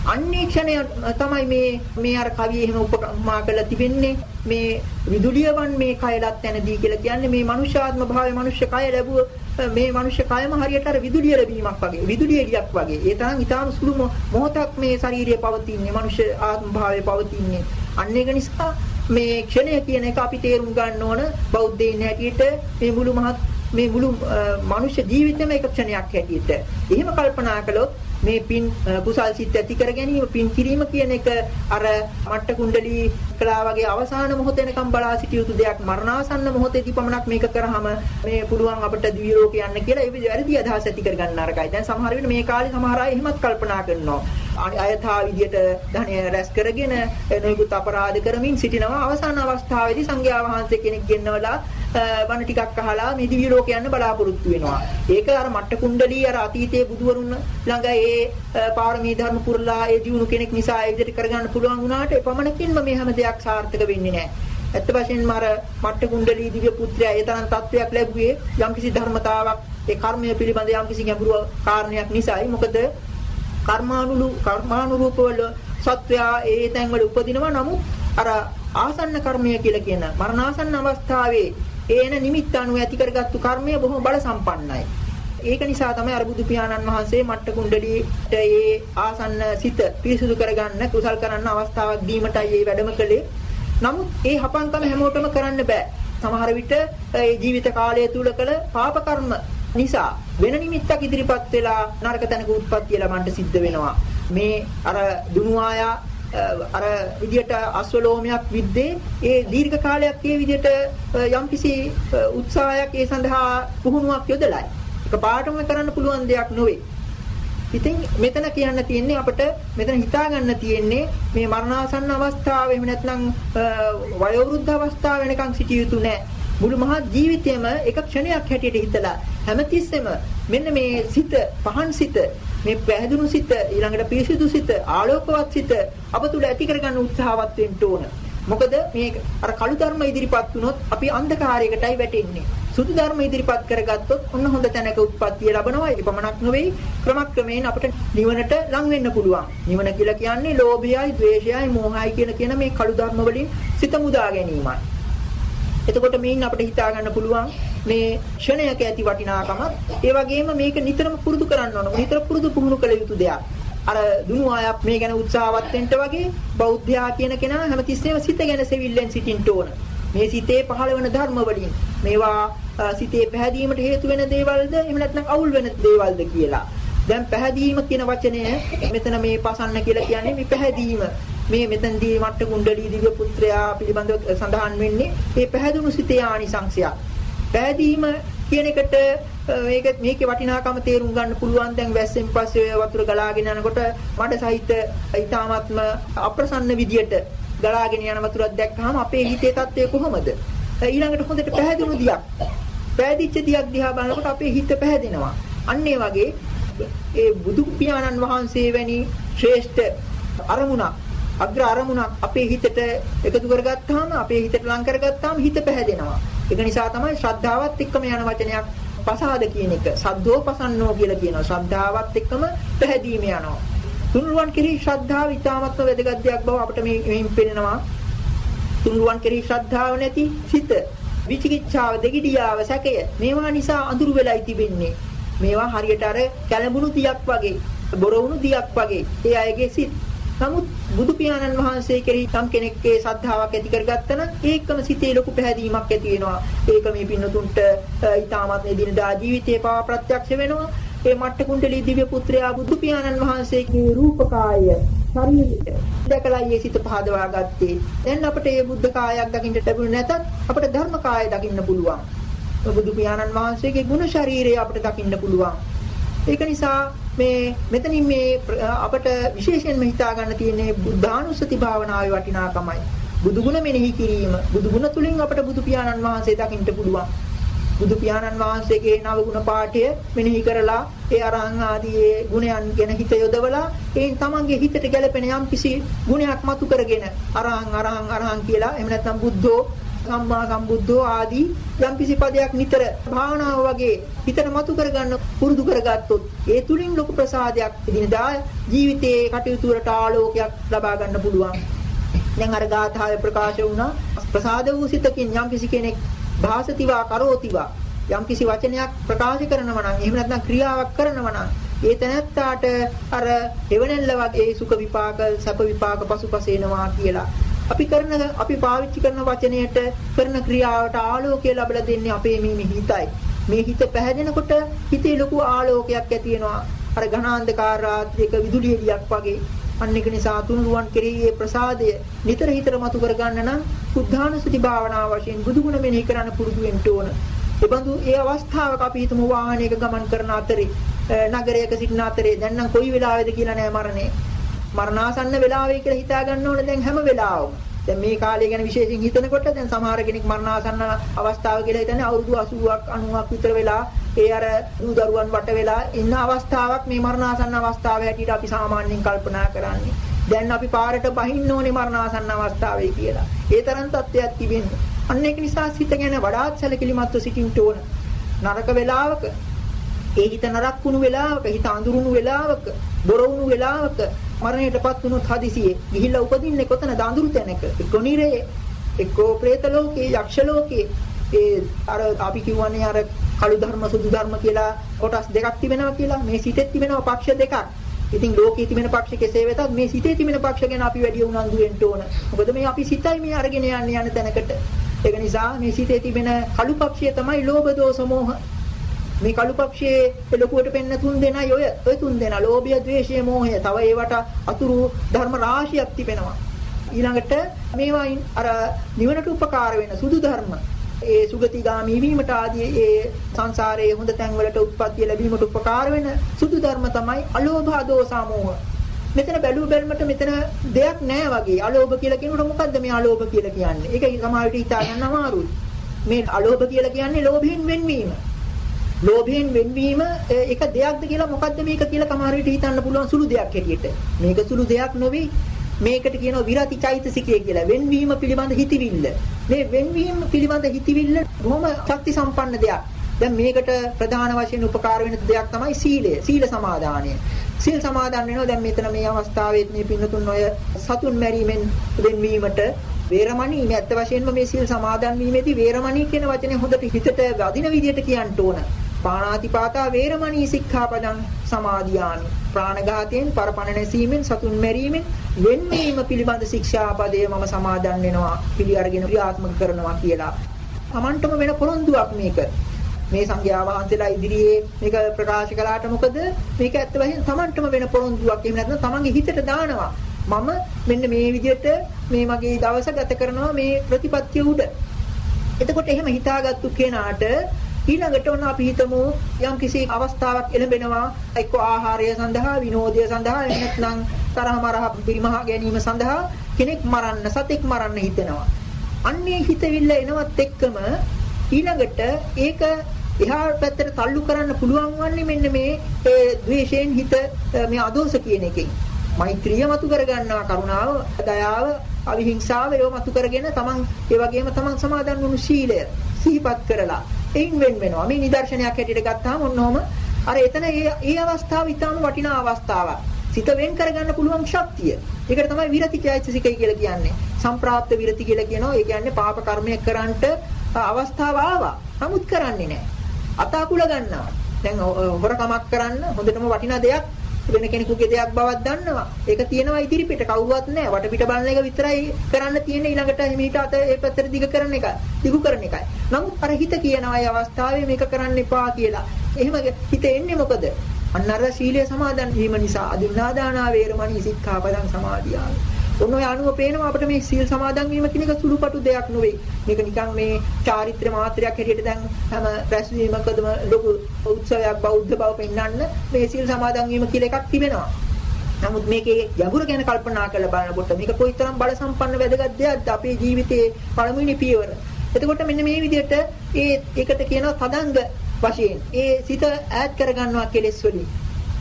අන්නේ ක්ෂණය තමයි මේ මේ අර කවියේ එහෙම උපමා කරලා තිබෙන්නේ මේ විදුලියවන් මේ කයලත් යනදී කියලා කියන්නේ මේ මනුෂ්‍යාත්ම භාවයේ මනුෂ්‍ය කය ලැබුව මේ මනුෂ්‍ය කයම හරියට අර විදුලිය ලැබීමක් වගේ විදුලිය එළියක් වගේ ඒ තරම් ඊටාම සුළු මොහොතක් මේ ශාරීරිය පවතින්නේ මනුෂ්‍ය ආත්ම භාවයේ පවතින්නේ අන්න ඒක නිසා මේ ක්ෂණය කියන එක අපි තේරුම් ගන්න ඕන බෞද්ධයින් හැටියට මේ මුළු මහත් මේ මුළු මනුෂ්‍ය ජීවිතේම එක ක්ෂණයක් හැටියට. එහෙම කල්පනා කළොත් මේ පින් කුසල් සිත් ඇති කර ගැනීම පින් කිරීම කියන එක අර මට්ට කුණ්ඩලී කළා වගේ අවසාන මොහොත එනකම් බලා සිටිය යුතු දෙයක් මරණාසන්න මොහොතේදී පමණක් මේක කරාම මේ පුළුවන් අපිට දිව්‍ය ලෝක යන්න කියලා ඒ වැරදි අදහස් ඇති කර ගන්න අරකයි. දැන් සමහර වෙලාවට මේ කාලේ සමහර අය එහෙමත් කල්පනා කරනවා. අයථා විදියට ධනය රැස් කරගෙන නොයෙකුත් අපරාධ කරමින් සිටිනවා අවසාන අවස්ථාවේදී සංඝයා වහන්සේ කෙනෙක් ගෙන්නවලා බණ ටිකක් අහලා මේ දිව්‍ය ලෝක යන්න බලාපොරොත්තු වෙනවා. ඒක අර මට්ට කුණ්ඩලී අර අතීතයේ බුදුවරුන් ළඟ ඒ පාරමී ධර්ම පුරලා ඒ දිනු කෙනෙක් නිසා ඒ විදිහට කරගන්න පුළුවන් වුණාට එපමණකින්ම මේ හැම දෙයක් සාර්ථක වෙන්නේ නැහැ. ඇත්ත වශයෙන්ම අර මට්ට කුණ්ඩලී දිව්‍ය පුත්‍රයා ඒ තරම් තත්වයක් ලැබුවේ යම්කිසි ධර්මතාවක් ඒ කර්මය පිළිබඳ යම්කිසි ගැඹුරු කාරණයක් නිසායි. මොකද කර්මානුලු කර්මානුරූපවල සත්වයා ඒ තැන්වල උපදිනවා නමුත් අර ආසන්න කර්මය කියලා කියන මරණාසන්න අවස්ථාවේ ඒන නිමිත්ත අනුව ඇති කරගත්තු කර්මය බොහොම බල සම්පන්නයි. ඒක නිසා තමයි අර බුදු පියාණන් වහන්සේ මට්ට කුණ්ඩලීට ඒ ආසන්න සිත පිරිසුදු කරගන්න කුසල් කරන්න අවස්ථාවක් දීමටයි මේ වැඩම කළේ. නමුත් ඒ හපංකම හැමෝටම කරන්න බෑ. සමහර විට ඒ ජීවිත කාලය තුල කළ පාප කර්ම නිසා වෙන නිමිත්තක් ඉදිරිපත් වෙලා නරක තැනක උත්පත්ති ලබන්න සිද්ධ වෙනවා. මේ අර දුනුආයා අර විදියට අස්වලෝමයක් විද්දේ ඒ දීර්ඝ කාලයක් ඒ විදියට යම්කිසි උත්සාහයක් ඒ සඳහා පුහුණුවක් යොදලයි. ඒක පාඩම කරන්න පුළුවන් දෙයක් නෙවෙයි. ඉතින් මෙතන කියන්න තියෙන්නේ අපිට මෙතන හිතා ගන්න තියෙන්නේ මේ මරණාසන්න අවස්ථාව එහෙම නැත්නම් වයෝවෘද්ධ අවස්ථාව වෙනකන් සිටිය යුතු නෑ. මුළු මහත් ජීවිතයම එක ක්ෂණයක් හැටියට හිතලා හැමතිස්සෙම මෙන්න මේ සිත පහන් සිත මේ පැහැදුණු සිත ඊළඟට පිරිසිදු සිත ආලෝකවත් සිත අප තුල ඇති කරගන්න උත්සාහවත් වෙන්න ඕන. මොකද මේ අර කළු ධර්ම ඉදිරිපත් වුණොත් අපි අන්ධකාරයකටයි වැටෙන්නේ. සුදු ධර්ම ඉදිරිපත් කරගත්තොත් ඔන්න හොඳ තැනක උත්පත්තිය ලබනවා. ඒ පමණක් නෙවෙයි ක්‍රමක්‍රමයෙන් අපිට නිවනට ලං වෙන්න පුළුවන්. නිවන කියලා කියන්නේ ලෝභයයි, ද්වේෂයයි, මෝහයයි කියන කියන මේ කළු ධර්ම වලින් සිත මුදා ගැනීමයි. එතකොට මේන් අපිට හිතා ගන්න පුළුවන් මේ ක්ෂණයක ඇති වටිනාකම ඒ වගේම මේක නිතරම පුරුදු කරන්න ඕන. නිතර පුරුදු පුහුණු කළ යුතු දෙයක්. අර දුනු අයත් මේ ගැන උත්සාහවත් වෙන්න වගේ බෞද්ධයා කියන කෙනා හැමතිස්සෙම සිත ගැන සෙවිල්ලෙන් සිටින්න ඕන. මේ සිතේ පහළ වෙන ධර්ම වලින් මේවා සිතේ පැහැදීමට හේතු වෙන දේවල්ද එහෙම නැත්නම් අවුල් වෙන දේවල්ද කියලා දැන් පැහැදීම කියන වචනය මෙතන මේ පසන්න කියලා කියන්නේ මේ පැහැදීම. මේ මෙතනදී මට්ට කුණ්ඩලී දිව්‍ය පුත්‍රයා පිළිබඳව සඳහන් වෙන්නේ මේ පැහැදුණු සිතේ ආනිසංශයක්. පැහැදීම කියන එකට මේක මේකේ වටිනාකම තේරුම් ගන්න පුළුවන්. දැන් වැස්සෙන් පස්සේ වතුර ගලාගෙන යනකොට මඩ සහිත ඊ타ත්ම අප්‍රසන්න විදියට ගලාගෙන යන වතුරක් දැක්කහම අපේ හිතේ තත්ත්වය කොහොමද? ඊළඟට හොඳට පැහැදුණු දියක්. පැහැදිච්ච දියක් දිහා බලනකොට අපේ හිත පැහැදෙනවා. අන්න ඒ වගේ ඒ බුදු පියාණන් වහන්සේ වැනි ශ්‍රේෂ්ඨ අරමුණක් අග්‍ර අරමුණක් අපේ හිතට එකතු කරගත්තාම අපේ හිතට ලං කරගත්තාම හිත පැහැදෙනවා. ඒක නිසා තමයි ශ්‍රද්ධාවත් එක්කම යන වචනයක් පසාද කියන එක. සද්දෝ පසන්නෝ කියලා කියනවා. ශ්‍රද්ධාවත් එක්කම පැහැදීම යනවා. තුන්රුවන් කෙරෙහි ශ්‍රද්ධාව ඉතාමත්ම වැදගත් දෙයක් බව අපිට මේ මෙහින් පෙන්නනවා. තුන්රුවන් කෙරෙහි ශ්‍රද්ධාව නැති සිත විචිකිච්ඡාව දෙගිඩියාව සැකය මේවා නිසා අඳුරු වෙලයි තිබෙන්නේ. මේවා හරියට අර කැළඹුණු දියක් වගේ, බොර වුණු දියක් වගේ. ඒ අයගේ සිත් නමුත් බුදු පියාණන් වහන්සේ කෙරෙහි තම් කෙනෙක්ගේ ශ්‍රද්ධාවක් ඇති කරගත්තා නම් ඒකම සිතේ ලොකු පැහැදීමක් ඇති වෙනවා. ඒක මේ පින්නතුන්ට ඊටමත් එදිනදා ජීවිතේ පවා ප්‍රත්‍යක්ෂ වෙනවා. ඒ මට්ට කුණ්ඩලී දිව්‍ය පුත්‍රයා බුදු පියාණන් වහන්සේගේ රූපකාය ශරීරය දැකලා ඊයේ සිත පහදවා ගත්තේ. දැන් අපිට මේ බුද්ධ කායයක් දකින්න ලැබුණ නැතත් අපිට ධර්ම කායය දකින්න පුළුවන්. බුදු පියාණන් වහන්සේගේ ගුණ ශරීරය අපිට දකින්න පුළුවන්. ඒක නිසා මේ මෙතනින් මේ අපට විශේෂයෙන්ම හිතා ගන්න තියෙන්නේ බුද්ධානුස්සති භාවනාවේ වටිනාකමයි. බුදු ගුණ මෙනෙහි කිරීම. බුදු ගුණ තුලින් අපට බුදු පියාණන් වහන්සේ දකින්න පුළුවන්. බුදු පියාණන් වහන්සේගේ නව ගුණ පාඨය මෙනෙහි කරලා ඒ අරහං ආදී ඒ ගුණයන් ගැන හිත යොදවලා ඒන් තමන්ගේ හිතට ගැලපෙන යම් කිසි ගුණයක් මතු කරගෙන අරහං අරහං අරහං කියලා එහෙම නැත්නම් බුද්ධෝ සම්මා සම්බුද්ධෝ ආදී යම්කිසි පදයක් නිතර භාවනාව වගේ හිතට මතු කරගන්න පුරුදු කරගත්තොත් ඒ තුලින් ලොකු ප්‍රසාදයක් ඉදිනදා ජීවිතයේ කටයුතු වලට ආලෝකයක් ලබා ගන්න පුළුවන්. දැන් අර ගාථාවේ ප්‍රකාශ වුණා ප්‍රසාද වූ සිතකින් යම්කිසි කෙනෙක් භාසතිවා කරෝතිවා යම්කිසි වචනයක් ප්‍රකාශ කරනවා නම් එහෙම නැත්නම් ක්‍රියාවක් කරනවා නම් ඒ තැනත්තාට අර එවනෙල්ල වගේ සුඛ විපාක සැප විපාක පසුපස එනවා කියලා අපි කරන අපි පාවිච්චි කරන වචනයට කරන ක්‍රියාවට ආලෝකය ලැබලා දෙන්නේ අපේ මේ හිතයි. මේ හිත පැහැදෙනකොට හිතේ ලොකු ආලෝකයක් ඇති වෙනවා. අර ඝනාන්ධකාර රාත්‍රියක විදුලි එළියක් වගේ. අන්න ඒක නිසා තුනුරුවන් කෙරෙහි මේ ප්‍රසාදය නිතර හිතට මතු කර ගන්න නම් බුද්ධානුස්සති භාවනාව වශයෙන් බුදුගුණ මෙනෙහි කරන්න පුරුදු වෙන්න ඕන. එබඳු ඒ අවස්ථාවක අපි හිතමු වාහනයක ගමන් කරන අතරේ නගරයක සිටින අතරේ දැන් නම් කොයි වෙලාවේද කියලා නෑ මරණය. මරණාසන්න වෙලාවේ කියලා හිතා ගන්න ඕනේ දැන් හැම වෙලාවම. දැන් මේ කාලය ගැන විශේෂයෙන් හිතනකොට දැන් සමහර කෙනෙක් මරණාසන්න අවස්ථාව කියලා හිතන්නේ අවුරුදු 80ක් 90ක් විතර වෙලා ඒ අර දූ දරුවන් වට වෙලා ඉන්න අවස්ථාවක් මේ මරණාසන්න අවස්ථාව හැටියට අපි සාමාන්‍යයෙන් කල්පනා කරන්නේ. දැන් අපි පාරට බහින්න ඕනේ මරණාසන්න අවස්ථාවේ කියලා. ඒ තරම් තත්ත්වයක් තිබෙන්නේ. අන්න ඒක නිසා සිත ගැන වඩාත් සැලකිලිමත්ව සිටින්න ඕන. නරක වෙලාවක ඒ හිත නරක් වුණු වෙලාවක හිත අඳුරුණු වෙලාවක බොර වුණු වෙලාවක මරණයටපත් වුණොත් හදිසියෙ ගිහිල්ලා උපදින්නේ කොතනද අඳුරු තැනක එක්ක නිරේ එක්ක പ്രേත ලෝකේ යක්ෂ ලෝකේ ඒ අර අපි කියවන්නේ අර කළු ධර්ම සුදු ධර්ම කියලා කොටස් දෙකක් තිබෙනවා කියලා මේ සිතේ තිබෙනවා පක්ෂ දෙකක් ඉතින් ලෝකයේ තිබෙන පක්ෂ කෙසේ වෙතත් මේ සිතේ තිබෙන පක්ෂ ගැන අපි වැඩි උනන්දු වෙන්න ඕන. මොකද මේ අපි සිතයි මේ අරගෙන යන්නේ යන තැනකට. ඒක නිසා මේ සිතේ තිබෙන කළු පක්ෂය තමයි ලෝභ දෝෂ මෝහ. මේ කළු පක්ෂයේ ලොකුවට පෙන්න තුන් දෙනයි ඔය. ඔය තුන් දෙනා ලෝභය ද්වේෂය මෝහය තව ඒවට අතුරු ධර්ම රාශියක් තිබෙනවා. ඊළඟට මේවා අර නිවනට උපකාර වෙන සුදු ධර්ම. ඒ සුගතිගාමී වීමට ආදී ඒ සංසාරයේ හොඳ තැන්වලට උත්පත්ති ලැබීමට උපකාර වෙන සුදු ධර්ම තමයි අලෝභ දෝසා මෝහ. මෙතන බැලුව බැලමට මෙතන දෙයක් නැහැ වගේ. අලෝභ කියලා කියනකොට මොකද්ද මේ අලෝභ කියලා කියන්නේ? ඒක සමහර විට හිතා ගන්න අමාරුයි. මේ අලෝභ කියලා කියන්නේ ලෝභයෙන් වෙන්වීම. ලෝභයෙන් වෙන්වීම එක දෙයක්ද කියලා මොකද්ද මේක කියලා සමහර විට හිතන්න පුළුවන් සුළු දෙයක් හැටියට. මේක සුළු දෙයක් නොවේ. මේකට කියනවා විරති චෛතසිකය කියලා. වෙන්වීම පිළිබඳ හිතවිල්ල. මේ වෙන්වීම පිළිබඳ හිතවිල්ල බොහොම ශක්ති සම්පන්න දෙයක්. දැන් මේකට ප්‍රධාන වශයෙන් උපකාර වෙන දෙයක් තමයි සීලය. සීල සමාදානය. සීල් සමාදන් වෙනවා දැන් මෙතන මේ අවස්ථාවේත් මේ පින්නතුන් ඔය සතුන් මැරීමෙන් වෙන්වීමට වේරමණී මේ ඇත්ත වශයෙන්ම මේ සීල් සමාදන් වීමේදී වේරමණී කියන වචනේ හොඳට හිතට වදින විදිහට කියන්න ඕන. පාණාතිපාතා වේරමණී සික්ඛාපදං සමාදියාමි. ප්‍රාණඝාතයෙන් පරපණ නැසීමෙන් සතුන් මැරීමෙන් වෙන්වීම පිළිබඳ ශික්ෂාපදය මම සමාදන් වෙනවා. පිළි අරගෙන ක්‍රියාත්මක කරනවා කියලා. Tamanටම වෙන පොරොන්දුවක් මේක. මේ සංඝයා වහන්සේලා ඉදිරියේ මේක ප්‍රකාශ කළාට මොකද මේක ඇත්ත වශයෙන් Tamanටම වෙන පොරොන්දුවක් එහෙම නැත්නම් Tamanගේ හිතට දානවා මම මෙන්න මේ විදිහට මේ මගේ දවස ගත කරනවා මේ ප්‍රතිපත්තිය උඩ එතකොට එහෙම හිතාගත්තු කෙනාට ඊළඟට ඔන්න අපි හිතමු යම් කිසි අවස්ථාවක් එළඹෙනවා එක්ක ආහාරය සඳහා විනෝදය සඳහා නැත්නම් තරහ මරහ පිරිමහ ගැනීම සඳහා කෙනෙක් මරන්න සතෙක් මරන්න හිතෙනවා අන්නේ හිතවිල්ල එනවත් එක්කම ඊළඟට ඒක එහා පැත්තට තල්ලු කරන්න පුළුවන් වන්නේ මෙන්න මේ ද්වේෂයෙන් හිත මේ අදෝස කියන එකෙන්. මෛත්‍රිය මතු කර ගන්නවා කරුණාව, දයාව, අවිහිංසාව ඒව මතු කරගෙන තමන් ඒ වගේම තමන් සමාදන් වුණු ශීලය සිහිපත් කරලා එයින් වෙන් වෙනවා. මේ නිදර්ශනයක් හැටියට ගත්තාම ඔන්නෝම අර එතන ඒ ඒ අවස්ථාව ඊටාම වටිනා අවස්ථාවක්. සිත වෙන් කරගන්න පුළුවන් ශක්තිය. ඒකට තමයි විරති චෛතසිකය කියලා කියන්නේ. සම්ප්‍රාප්ත විරති කියලා කියනවා. ඒ කියන්නේ පාප කර්මයක් කරන්නට අවස්ථාව ආවා. නමුත් කරන්නේ නැහැ. අතාකුල ගන්නවා. දැන් හොරකමක් කරන්න හොඳටම වටිනා දෙයක් වෙන කෙනෙකුගේ දෙයක් බවක් දන්නවා. ඒක තියෙනවා ඉදිරිපිට කවුරුවත් නැහැ. වටපිට බලන එක විතරයි කරන්න තියෙන්නේ ඊළඟට හිමීට අත ඒ පැත්තට දිග කරන එක. දිගු කරන එකයි. නමුත් අර හිත කියනවා ඒ අවස්ථාවේ මේක කරන්න එපා කියලා. එහෙම හිත එන්නේ මොකද? අන්න අර සීලය සමාදන් වීම නිසා අදින්නාදානා වේරමණී සික්ඛාපදං සමාදියා. ඔන්න ඔය අනුව පේනවා අපිට මේ සීල් සමාදන් වීම කියන එක සුළුපටු දෙයක් නෙවෙයි. මේක නිකන් මේ චාරිත්‍ර මාත්‍රයක් හැටියට දැන් හැම රැස්වීමකදම ලොකු උත්සවයක් බෞද්ධ බව පෙන්වන්න මේ සීල් සමාදන් වීම කියලා එකක් තිබෙනවා. නමුත් මේකේ ගැඹුර ගැන කල්පනා කරලා බලනකොට මේක කොයිතරම් බල සම්පන්න වැදගත් දෙයක්ද අපේ ජීවිතයේ පළමුවෙනි පියවර. එතකොට මෙන්න මේ විදිහට ඒ ඒකට කියනවා තදංග වශයෙන් ඒ සිත ඈඩ් කරගන්නවා කෙලෙස් වලින්.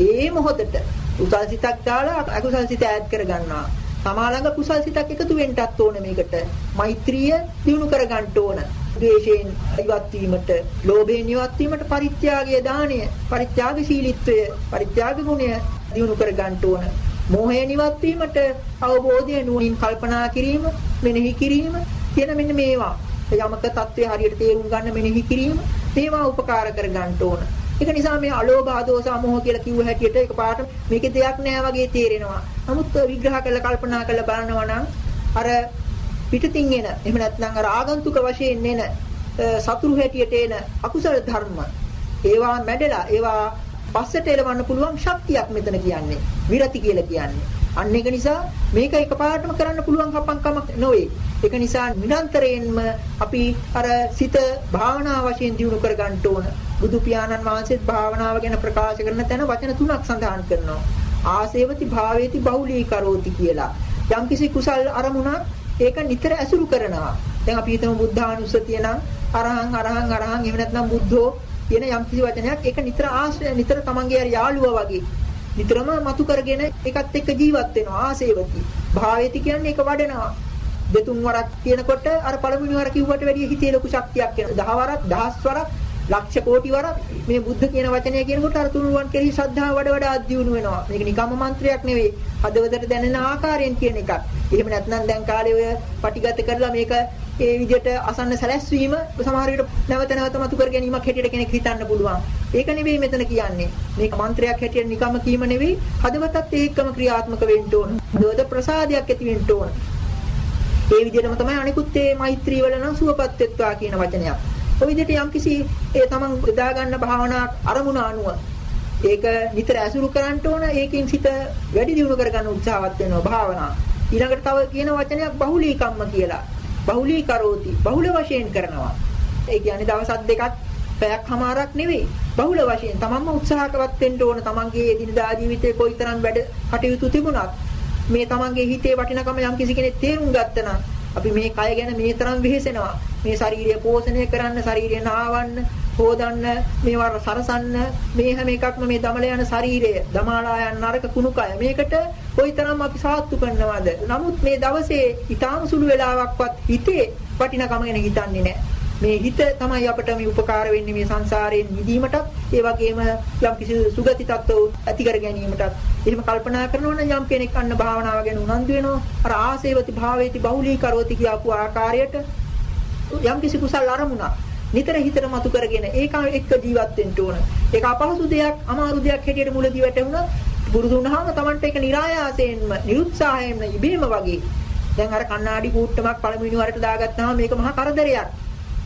ඒ මොහොතට උසල් සිතක් දාලා අකුසල් සිත ඈඩ් කරගන්නවා. සමාලංග කුසල් සිතක් එකතු වෙන්නත් ඕන මේකට. මෛත්‍රිය දිනු කරගන්න ඕන. ද්වේෂයෙන් ඉවත් වීමට, ලෝභයෙන් ඉවත් වීමට පරිත්‍යාගය දාණය, පරිත්‍යාගශීලීත්වය, පරිත්‍යාග ගුණය දිනු කරගන්න ඕන. මෝහයෙන් ඉවත් වීමට අවබෝධය නුවණින් කල්පනා කිරීම, මෙනෙහි කිරීම කියන මෙන්න මේවා. යමක தત્ත්වය හරියට තේරුම් ගන්න මෙනෙහි කිරීම මේවා උපකාර කර ගන්න ඕන. ඒක නිසා මේ අලෝභ ආදෝස අමෝහ කියලා කිව්ව හැටියට එකපාරට මේකේ දෙයක් නෑ වගේ තේරෙනවා. නමුත් විග්‍රහ කරලා කල්පනා කරලා බලනවා නම් අර පිටතින් එන එහෙම නැත්නම් අර ආගන්තුක වශයෙන් එන සතුරු හැටියට එන අකුසල ධර්ම ඒවා මැඩලා ඒවා පස්සට එලවන්න පුළුවන් ශක්තියක් මෙතන කියන්නේ. විරති කියලා කියන්නේ. අන්න ඒක නිසා මේක එකපාරටම කරන්න පුළුවන් කපංකමක් නෙවෙයි. ඒක නිසා නිරන්තරයෙන්ම අපි අර සිත භාවනා වශයෙන් දියුණු කර ගන්න ඕන. බුදු පියාණන් වහන්සේත් භාවනාව ගැන ප්‍රකාශ කරන තැන වචන තුනක් සඳහන් කරනවා. ආසේවති භාවේති බහුලී කරෝති කියලා. යම්කිසි කුසල් අරමුණක් ඒක නිතර ඇසුරු කරනවා. දැන් අපි හිතමු බුද්ධානුස්සතිය නම් අරහං අරහං අරහං එහෙම නැත්නම් බුද්ධෝ කියන යම්කිසි වචනයක් ඒක නිතර ආශ්‍රය නිතර තමන්ගේ යාළුවා වගේ නිතරම මතු කරගෙන ඒකත් එක්ක ජීවත් වෙනවා ආසේවති. භාවේති කියන්නේ ඒක වඩනවා. දෙතුන් වරක් කියනකොට අර පළවෙනි වර කිව්වට වැඩිය හිතේ ලොකු ශක්තියක් එනවා. දහ වරක්, දහස් වරක්, ලක්ෂ කෝටි වරක් මේ බුද්ධ කියන වචනය කියනකොට අර තුනුරුවන් කෙරෙහි ශ්‍රද්ධාව වඩ වඩා අධ්‍යයනු වෙනවා. මේක නිකම්ම මන්ත්‍රයක් නෙවෙයි. හදවතට දැනෙන ආකාරයෙන් කියන එකක්. එහෙම නැත්නම් දැන් කාලේ ඔය පටිගත කරලා මේක ඒ විදිහට අසන්න සැලැස්වීම සමහර විට නැවත නැවත මතු කර ගැනීමක් හැටියට කෙනෙක් හිතන්න පුළුවන්. ඒක නෙවෙයි මෙතන කියන්නේ. මේක මන්ත්‍රයක් හැටියට නිකම්ම කීම නෙවෙයි. හදවතත් ඒකම ක්‍රියාත්මක වෙන්න ඕන. හදවත ප්‍රසාදයක් ඇති වෙන්න ඕන. ඒ විදිහටම තමයි අනිකුත් ඒ මෛත්‍රී වල නම් සුවපත් වෙත්වා කියන වචනයක්. ඔය විදිහට යම්කිසි ඒ තමන් යොදා ගන්න භාවනා අරමුණ අනුව ඒක නිතර ඇසුරු කරන්න ඕන. ඒකෙන් සිත වැඩි දියුණු කරගන්න උත්සාහවත් වෙනවා භාවනා. ඊළඟට තව කියන වචනයක් බහුලීකම්ම කියලා. බහුලී කරෝති. බහුල වශයෙන් කරනවා. ඒ කියන්නේ දවස් දෙකක් පැයක් හමාරක් නෙවෙයි. බහුල වශයෙන් තමන්ම උත්සාහකවත් වෙන්න ඕන තමන්ගේ එදිනදා ජීවිතේ කොයිතරම් වැඩ කටයුතු තිබුණත් මේ තමන්ගේ හිතේ වටිනකම යම් කිසි කෙනෙක් තේරුම් ගත්තා අපි මේ කය ගැන මේ තරම් වෙහෙසෙනවා. මේ ශාරීරිය පෝෂණය කරන්න ශාරීරිය නාවන්න හොදන්න මේවා සරසන්න. මේ හැම එකක්ම මේ දමල යන ශරීරය දමාලා යන නරක කුණු කය මේකට කොයිතරම් අපි සාත්තු කරනවද? නමුත් මේ දවසේ ඊටාම සුළු වෙලාවක්වත් හිතේ වටිනකම ගැන හිතන්නේ නැහැ. මේ හිත තමයි අපට මේ උපකාර වෙන්නේ මේ සංසාරයෙන් මිදීමටත් ඒ වගේම යම් කිසි සුගති තත්ත්ව ඇති කර ගැනීමටත්. එහෙම කල්පනා කරනවා නම් යම් කෙනෙක් අන්න භාවනාව ගැන උනන්දු වෙනවා. අර ආසේවති භාවේති බහුලී කරෝති කියපු ආකාරයට යම් කිසි කුසල අරමුණක් නිතර හිතට මතු කරගෙන ඒක එක්ක ජීවත් වෙන්න ඕන. ඒක අපහසු දෙයක්, අමාරු දෙයක් හැටියට මුලදී වැටුණා. පුරුදු වුණාම Tamanට ඒක નિરાයාසයෙන්ම, නිරුත්සාහයෙන්ම ඉබේම වගේ. දැන් අර කණ්ණාඩි කූට්ටමක් පළමුවෙනි වරට දාගත්තාම මේක මහා කරදරයක්.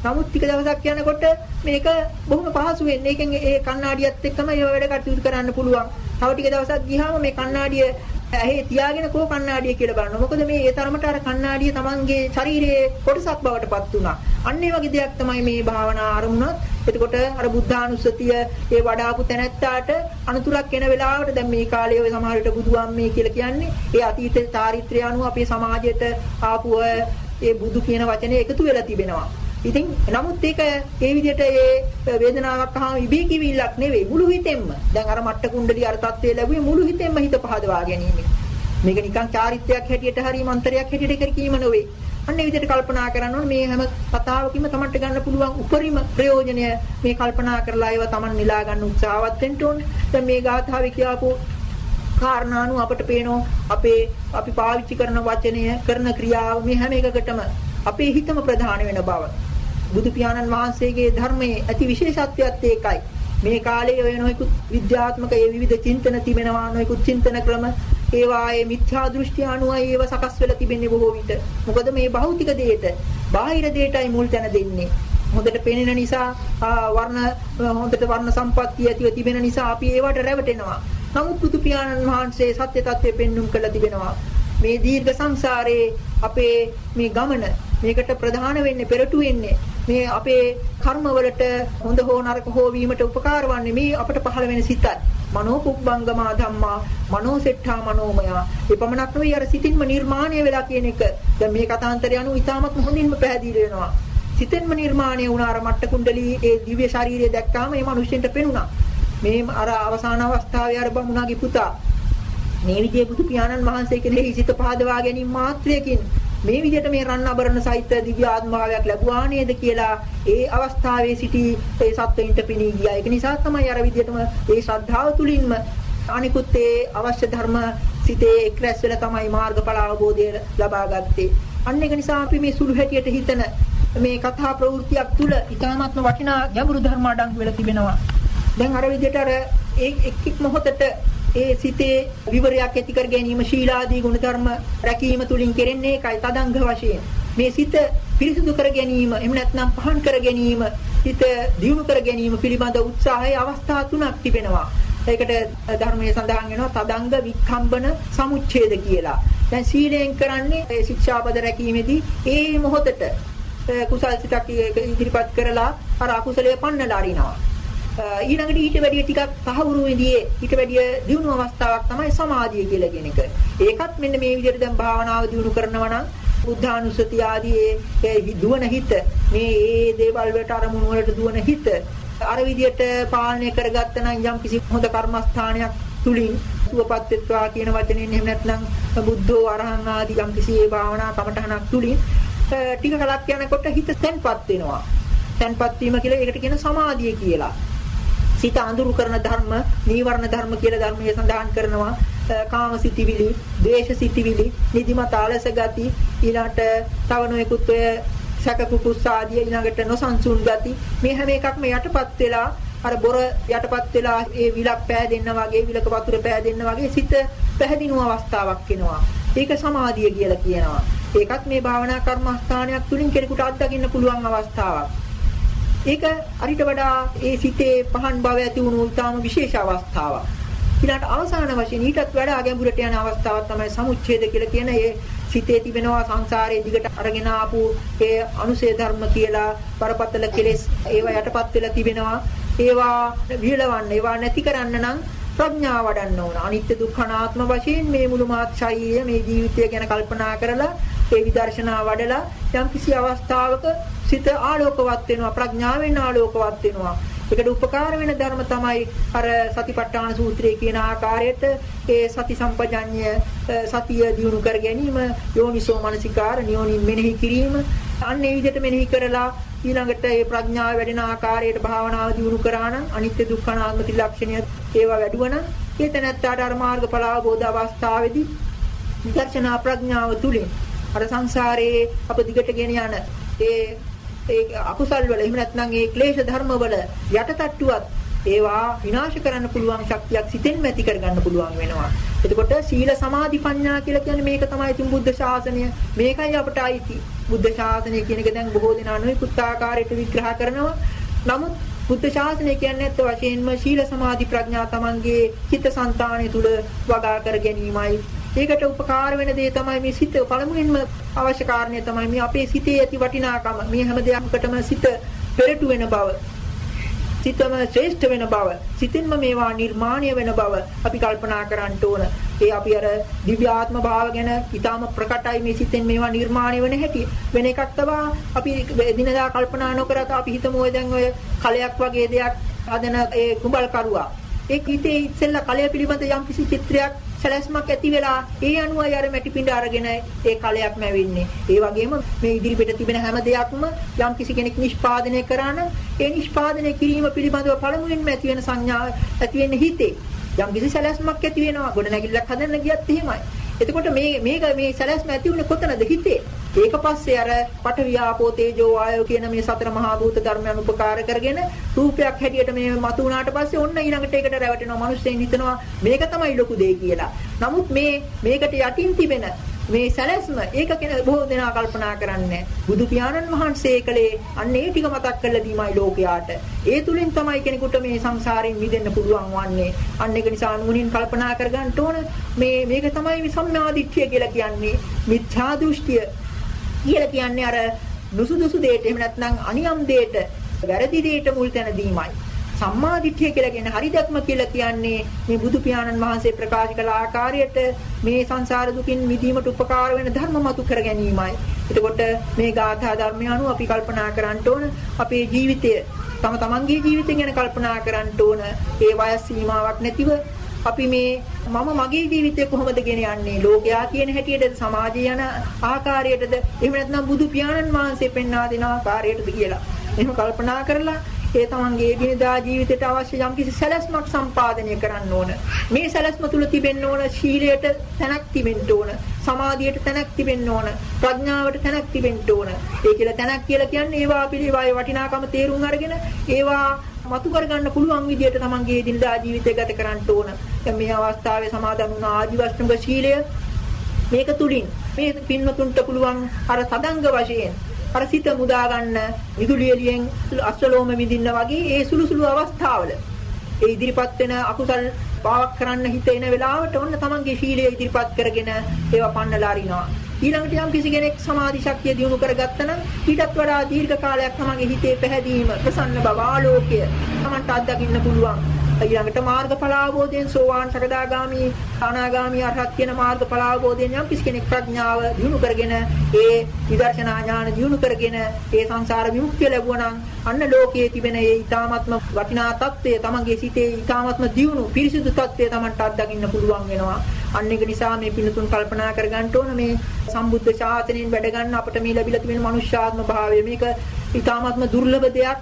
නමුත් ටික දවසක් යනකොට මේක බොහොම පහසුවෙන් මේකෙන් ඒ කණ්ණාඩියත් එක්කම ඒ වැඩ කටයුතු කරන්න පුළුවන්. තව ටික දවසක් ගියාම මේ කණ්ණාඩිය ඇහි තියාගෙන කෝ කණ්ණාඩිය කියලා බලනවා. මොකද මේ ඒ තරමට අර කණ්ණාඩිය Tamanගේ ශරීරයේ කොටසක් බවට පත් වුණා. අන්න ඒ වගේ දෙයක් තමයි මේ භාවනා ආරමුණත්. එතකොට අර බුද්ධානුස්සතිය ඒ වඩාපු තැනැත්තාට අනුතුරක් එන වෙලාවට දැන් මේ කාලේ ඔය සමහර විට බුදුන් කියලා කියන්නේ ඒ අතීත චාරිත්‍රය අනුව අපේ සමාජයට ආපු ඒ බුදු කියන වචනේ එකතු වෙලා තිබෙනවා. ඉතින් නමුත් ඒක ඒ විදිහට ඒ වේදනාවක් අහම ඉබේ කිවිල්ලක් නෙවෙයි මුළු හිතෙන්ම. දැන් අර මට්ට කුණ්ඩලි අර தත්ත්වයේ ලැබුවේ මුළු හිතෙන්ම හිත පහදවා ගැනීම. මේක නිකන් චාරිත්‍රයක් හැටියට හරි මන්ත්‍රයක් හැටියට කර කීම නෙවෙයි. අන්න ඒ විදිහට කල්පනා කරන්න ඕනේ මේ හැම කතාවකින්ම තමන්ට ගන්න පුළුවන් උපරිම ප්‍රයෝජනය මේ කල්පනා කරලා ඒවා තමන් නිලා ගන්න උත්සාහවත් වෙන්න ඕනේ. දැන් මේ ගාථාවේ කියපු කාරණානු අපට පේනවා අපේ අපි පාවිච්චි කරන වචනය කරන ක්‍රියාව මේ හැම එකකටම අපේ හිතම ප්‍රධාන වෙන බව. බුදු පියාණන් වහන්සේගේ ධර්මයේ ඇති විශේෂත්වයත් ඒකයි. මේ කාලේ ඔය නොයෙකුත් විද්‍යාත්මක ඒ විවිධ චින්තන තිබෙනවා නොයෙකුත් චින්තන ක්‍රම ඒවායේ මිත්‍යා දෘෂ්ටි අනුවයි ඒව සකස් වෙලා තිබෙන්නේ බොහෝ විට. මොකද මේ භෞතික දෙයට බාහිර දෙයටයි මුල් තැන දෙන්නේ. හොඳට පෙනෙන නිසා වර්ණ හොඳට වර්ණ සම්පත්තිය ඇතිව තිබෙන නිසා අපි ඒවට රැවටෙනවා. නමුත් බුදු පියාණන් වහන්සේ සත්‍ය తත්වය පෙන්눔 කළා තිබෙනවා. මේ දීර්ඝ සංසාරේ අපේ මේ ගමන මේකට ප්‍රධාන වෙන්නේ පෙරටු වෙන්නේ මේ අපේ කර්මවලට හොඳ හෝ නරක හෝ වීමට උපකාර වන්නේ මේ අපට පහළ වෙන සිතත්. මනෝ පුබ්බංගමා ධම්මා මනෝ සෙට්ඨා මනෝමය. එපමණක් නෙවෙයි අර සිතින්ම නිර්මාණය වෙලා කියන එක. දැන් මේ කතාන්තරය අනුව ඉතාමත් හොඳින්ම පැහැදිලි වෙනවා. සිතෙන්ම නිර්මාණය වුණ අර මට්ට කුණ්ඩලී ඒ දිව්‍ය ශරීරය දැක්කාම මේ මිනිස්සුන්ට පෙනුණා. මේ අර අවසාන අවස්ථාවේ අර බමුණාගේ පුතා. මේ විදිහේ බුදු පියාණන් වහන්සේ කෙරෙහි සිත පහදවා ගැනීම මාත්‍රයකින් මේ විදිහට මේ රන් අබරණ සහිත දිව්‍ය ආත්මාවයක් ලැබුවා නේද කියලා ඒ අවස්ථාවේ සිටි ඒ සත්වයින්ට පිණී ගියා. ඒක නිසා තමයි අර විදිහටම ඒ ශ්‍රද්ධාව තුලින්ම අනිකුත් ඒ අවශ්‍ය ධර්ම සිතේ එක්රැස් වෙලා තමයි මාර්ගඵල අවබෝධය ලබා ගත්තේ. අන්න ඒක නිසා අපි මේ සුළු හැටියට හිතන මේ කතා ප්‍රවෘත්තියක් තුල ඊ타ත්ම වටිනා ගැඹුරු ධර්ම අඩංගු වෙලා තිබෙනවා. දැන් අර විදිහට අර ඒ එක් එක් මොහොතට ඒ සිතේ විවරයක් ඇති කර ගැනීම ශීලාදී ගුණධර්ම රැකීම තුලින් කෙරෙන්නේ ඒකයි තදංග වශයෙන්. මේ සිත පිරිසිදු කර ගැනීම එහෙම නැත්නම් පහන් කර ගැනීම සිත දියුණු කර ගැනීම පිළිබඳ උත්සාහයේ අවස්ථා තුනක් තිබෙනවා. ඒකට ධර්මයේ සඳහන් වෙනවා තදංග වික්ඛම්බන සමුච්ඡේද කියලා. දැන් සීලයෙන් කරන්නේ ඒ ශික්ෂාපද රැකීමේදී ඒ මොහොතට කුසල් සිතක් ඉදිරිපත් කරලා අර අකුසලයේ පන්නලා අරිනවා. ඊළඟට ඊට වැඩිය ටිකක් තහවුරු වෙදී ඊට වැඩිය දියුණු අවස්ථාවක් තමයි සමාධිය කියලා කියන එක. ඒකත් මෙන්න මේ විදිහට දැන් භාවනාව දියුණු කරනවා නම් බුද්ධානුස්සතිය ආදී ඒ දුවන හිත මේ ඒ දේවල් වලට අරමුණු වලට දුවන හිත අර විදිහට පාලනය කරගත්ත නම් යම් කිසි හොඳ කර්මස්ථානයක් තුලින් සුවපත් වෙත්වා කියන වචනෙන් එහෙම නැත්නම් බුද්ධෝ අරහං ආදී යම් කිසි ඒ භාවනා කමඨහනක් තුලින් ටික කලක් යනකොට හිත තැන්පත් වෙනවා. තැන්පත් වීම කියලා ඒකට කියන සමාධිය කියලා. සිත අඳුරු කරන ධර්ම, නීවරණ ධර්ම කියලා ධර්මයේ සඳහන් කරනවා. කාම සිතිවිලි, ද්වේෂ සිතිවිලි, නිදිමත ආලස ගති, ඊළඟට තව නොයෙකුත් ඔය සැක කුකුස් ආදී ඊළඟට නොසන්සුන් ගති මේ හැම එකක්ම යටපත් වෙලා අර බොර යටපත් වෙලා ඒ විලක් පෑදෙන්න වගේ විලක වතුර පෑදෙන්න වගේ සිත පැහැදිනු අවස්ථාවක් එනවා. ඒක සමාධිය කියලා කියනවා. ඒකත් මේ භාවනා කර්මස්ථානයක් තුලින් කෙනෙකුට අත්දකින්න පුළුවන් අවස්ථාවක්. ඒක අරිට වඩා ඒ සිතේ පහන් බව ඇති වුණු ඊටාම විශේෂ අවස්ථාවක්. ඊළඟට අවසාන වශයෙන් ඊටත් වඩා ගැඹුරට යන අවස්ථාවක් තමයි සමුච්ඡේද කියලා කියන ඒ සිතේ තිබෙනවා සංසාරයේ දිගට අරගෙන ආපු ඒ අනුසේ ධර්ම කියලා බරපතල කෙලෙස් ඒවා යටපත් වෙලා තිබෙනවා. ඒවා විලවන්න ඒවා නැති කරන්න නම් ප්‍රඥාව වඩන්න ඕන. අනිත්‍ය දුක්ඛ අනාත්ම වශයෙන් මේ මුළු මාත් ශරීරය මේ ජීවිතය ගැන කල්පනා කරලා ඒ විදර්ශනා වඩලා යම් කිසි අවස්ථාවක සිත ආලෝකවත් වෙනවා ප්‍රඥාවෙන් ආලෝකවත් වෙනවා. ඒකට උපකාර වෙන ධර්ම තමයි අර සතිපට්ඨාන සූත්‍රයේ කියන ආකාරයට ඒ සති සම්පජඤ්ඤය සතිය දියුණු කර ගැනීම යෝනිසෝ මනසිකාර නියෝනින් මෙනෙහි කිරීම. අන්න ඒ විදිහට මෙනෙහි කරලා ඊළඟට ඒ ප්‍රඥාව වැඩෙන ආකාරයට භාවනාව දියුණු කරා නම් අනිත්‍ය දුක්ඛ අනාත්ම ත්‍රිලක්ෂණය ඒවා වැඩුවනම් ඒ තැනත්තාට අර මාර්ගඵල අවබෝධ අවස්ථාවේදී විදර්ශනා ප්‍රඥාව තුලින් අර සංසාරයේ අප දිගට ගෙන යන ඒ ඒ අකුසල් වල එහෙම නැත්නම් ඒ ක්ලේශ ධර්ම වල යටටට්ටුවත් ඒවා විනාශ කරන්න පුළුවන් ශක්තියක් සිතෙන් ඇති කරගන්න පුළුවන් වෙනවා. එතකොට සීල සමාධි ප්‍රඥා කියලා කියන්නේ මේක තමයි තුන් බුද්ධ ශාසනය. මේකයි අපට අයිති. බුද්ධ ශාසනය කියන එක දැන් බොහෝ දෙනා නොයෙකුත් ආකාරයට විග්‍රහ කරනවා. නමුත් බුද්ධ ශාසනය කියන්නේ ඇත්ත වශයෙන්ම ශීල සමාධි ප්‍රඥා තමන්ගේ චිත්තසංතානය තුල වගා කර ගැනීමයි. ඒකට උපකාර වෙන දේ තමයි මේ සිත පළමුවෙන්ම අවශ්‍ය කාරණේ තමයි මේ අපේ සිතේ ඇති වටිනාකම. මේ හැම දෙයක්කටම සිත පෙරටු වෙන බව. සිතම ශ්‍රේෂ්ඨ වෙන බව සිතින්ම මේවා නිර්මාණය වෙන බව අපි කල්පනා කරන්න ඕන. ඒ අපි අර දිව්‍යාත්ම භාව ගැන ඊටාම ප්‍රකටයි මේ සිතෙන් මේවා නිර්මාණය වෙන හැටි. වෙන එකක් තවා අපි එදිනදා කල්පනා නොකරත් අපි හිතමු ඔය දැන් ඔය කලයක් වගේ දෙයක් හදන ඒ කුඹල් කරුවා. ඒ හිතේ ඉස්සෙල්ලා කලය පිළිබඳ යම් කිසි චිත්‍රයක් සැලැස්මක් ඇති වෙලා ඒ අනුවයි අර මැටි පිඬ අරගෙන ඒ කලයක් මැවෙන්නේ. ඒ වගේම මේ ඉදිරිපිට තිබෙන හැම දෙයක්ම යම් කිසි කෙනෙක් නිෂ්පාදනය කරා නම් ඒ නිෂ්පාදනය කිරීම පිළිබඳව පළමුවෙන්ම ඇති වෙන සංඥා ඇති වෙන්නේ හිතේ. යම් කිසි සැලැස්මක් ඇති වෙනවා. ගොඩ නැගිල්ලක් හදන්න ගියත් එහෙමයි. එතකොට මේ මේක මේ සැලැස්ම ඇති වුණේ කොතනද හිතේ? ඒක පස්සේ අර පඨවි ආපෝ තේජෝ වායෝ කියන මේ සතර මහා භූත ධර්මයන් උපකාර කරගෙන රූපයක් හැටියට මේ මතු වුණාට පස්සේ ඔන්න ඊළඟට ඒකට රැවටෙනවා. මිනිස්සෙන් හිතනවා මේක තමයි ලොකු දෙය කියලා. නමුත් මේ මේකට යටින් තිබෙන මේ සැලැස්ම ඒක කෙන බොහෝ දෙනා කල්පනා කරන්නේ බුදු පියාණන් වහන්සේ කලේ අන්න ඒ ටික මතක් කරලා දීමයි ලෝකයාට. ඒ තුලින් තමයි කෙනෙකුට මේ සංසාරයෙන් මිදෙන්න පුළුවන් වන්නේ. අන්න ඒක නිසා නුවණින් කල්පනා කරගන්න ඕන. මේ මේක තමයි මේ සම්මාදිට්ඨිය කියලා කියන්නේ. මිත්‍යා දෘෂ්ටිය කියලා කියන්නේ අර නුසුදුසු දෙයට එහෙම නැත්නම් අනියම් දෙයට වැරදි දෙයට මුල් තැන දීමයි. සම්මා දිට්ඨිය කියලා කියන්නේ හරි දැක්ම කියලා කියන්නේ මේ බුදු පියාණන් වහන්සේ ප්‍රකාශ කළ ආකාරයට මේ සංසාර දුකින් මිදීමට උපකාර වෙන ධර්ම මතු කර ගැනීමයි. එතකොට මේ ගාථා ධර්මය අනුව අපි කල්පනා කරන්න ඕන අපේ ජීවිතය තම තමන්ගේ ජීවිතය ගැන කල්පනා කරන්න ඕන. ඒ වයස් සීමාවක් නැතිව අපි මේ මම මගේ ජීවිතය කොහොමද ගෙන යන්නේ ලෝකයා කියන හැටියටද සමාජය යන ආකාරයටද එහෙම නැත්නම් බුදු පියාණන් වහන්සේ පෙන්වා දෙන ආකාරයටද කියලා එහෙම කල්පනා කරලා ඒ තමන්ගේ දිනදා ජීවිතයට අවශ්‍ය යම්කිසි සැලැස්මක් සම්පාදනය කරන්න ඕන. මේ සැලැස්ම තුල තිබෙන්න ඕන ශීලයට තැනක් තිබෙන්න ඕන. සමාධියට තැනක් තිබෙන්න ඕන. ප්‍රඥාවට තැනක් තිබෙන්න ඕන. ඒ කියලා තැනක් කියලා කියන්නේ ඒවා පිළිවායේ වටිනාකම තේරුම් අරගෙන ඒවා මතු කරගන්න පුළුවන් විදිහට තමන්ගේ දිනදා ජීවිතය ගත කරන්න ඕන. දැන් මේ අවස්ථාවේ සමාදන් වුණ ආදිවස්තුංග ශීලය මේක තුලින් මේ පින්වතුන්ට පුළුවන් අර සදංග වශයෙන් අර සිත මුදා ගන්න විදුලි එළියෙන් අස්වලෝම විඳින්න වගේ ඒ සුළු සුළු අවස්ථාවල ඒ ඉදිරිපත් වෙන අකුසල් පාවක් කරන්න හිතෙන වෙලාවට ඔන්න තමන්ගේ ශීලය ඉදිරිපත් කරගෙන ඒවා පන්නලා අරිනවා ඊළඟට යම් කිසි කෙනෙක් සමාධි ශක්තිය දියුණු කරගත්ත නම් ඊටත් වඩා දීර්ඝ කාලයක් තමගේ හිතේ පැහැදීම ප්‍රසන්න බව ආලෝකය තමන්ට අත්දකින්න පුළුවන්. ඊළඟට මාර්ගඵල අවබෝධයෙන් සෝවාන් සකදාගාමි අනාගාමි අරහත් කියන මාර්ගඵල අවබෝධයෙන් යම් කිසි කෙනෙක් ප්‍රඥාව දිනු කරගෙන ඒ විදර්ශනා ඥාන දිනු කරගෙන ඒ සංසාර විමුක්තිය ලැබුවා නම් අන්න ලෝකයේ තිබෙන ඒ ඊ타මත්ම වටිනා తත්වය තමගේ සිතේ ඊ타මත්ම දියුණු පිරිසිදු తත්වය තමන්ට අත්දකින්න පුළුවන් වෙනවා. අන්න ඒක නිසා මේ පින්තුන් කල්පනා කරගන්න ඕන මේ සම්බුද්ධ ශාසනයෙන් වැඩ ගන්න අපිට මේ ලැබිලා තිබෙන මනුෂ්‍යාත්ම භාවය මේක ඊ타ත්ම දුර්ලභ දෙයක්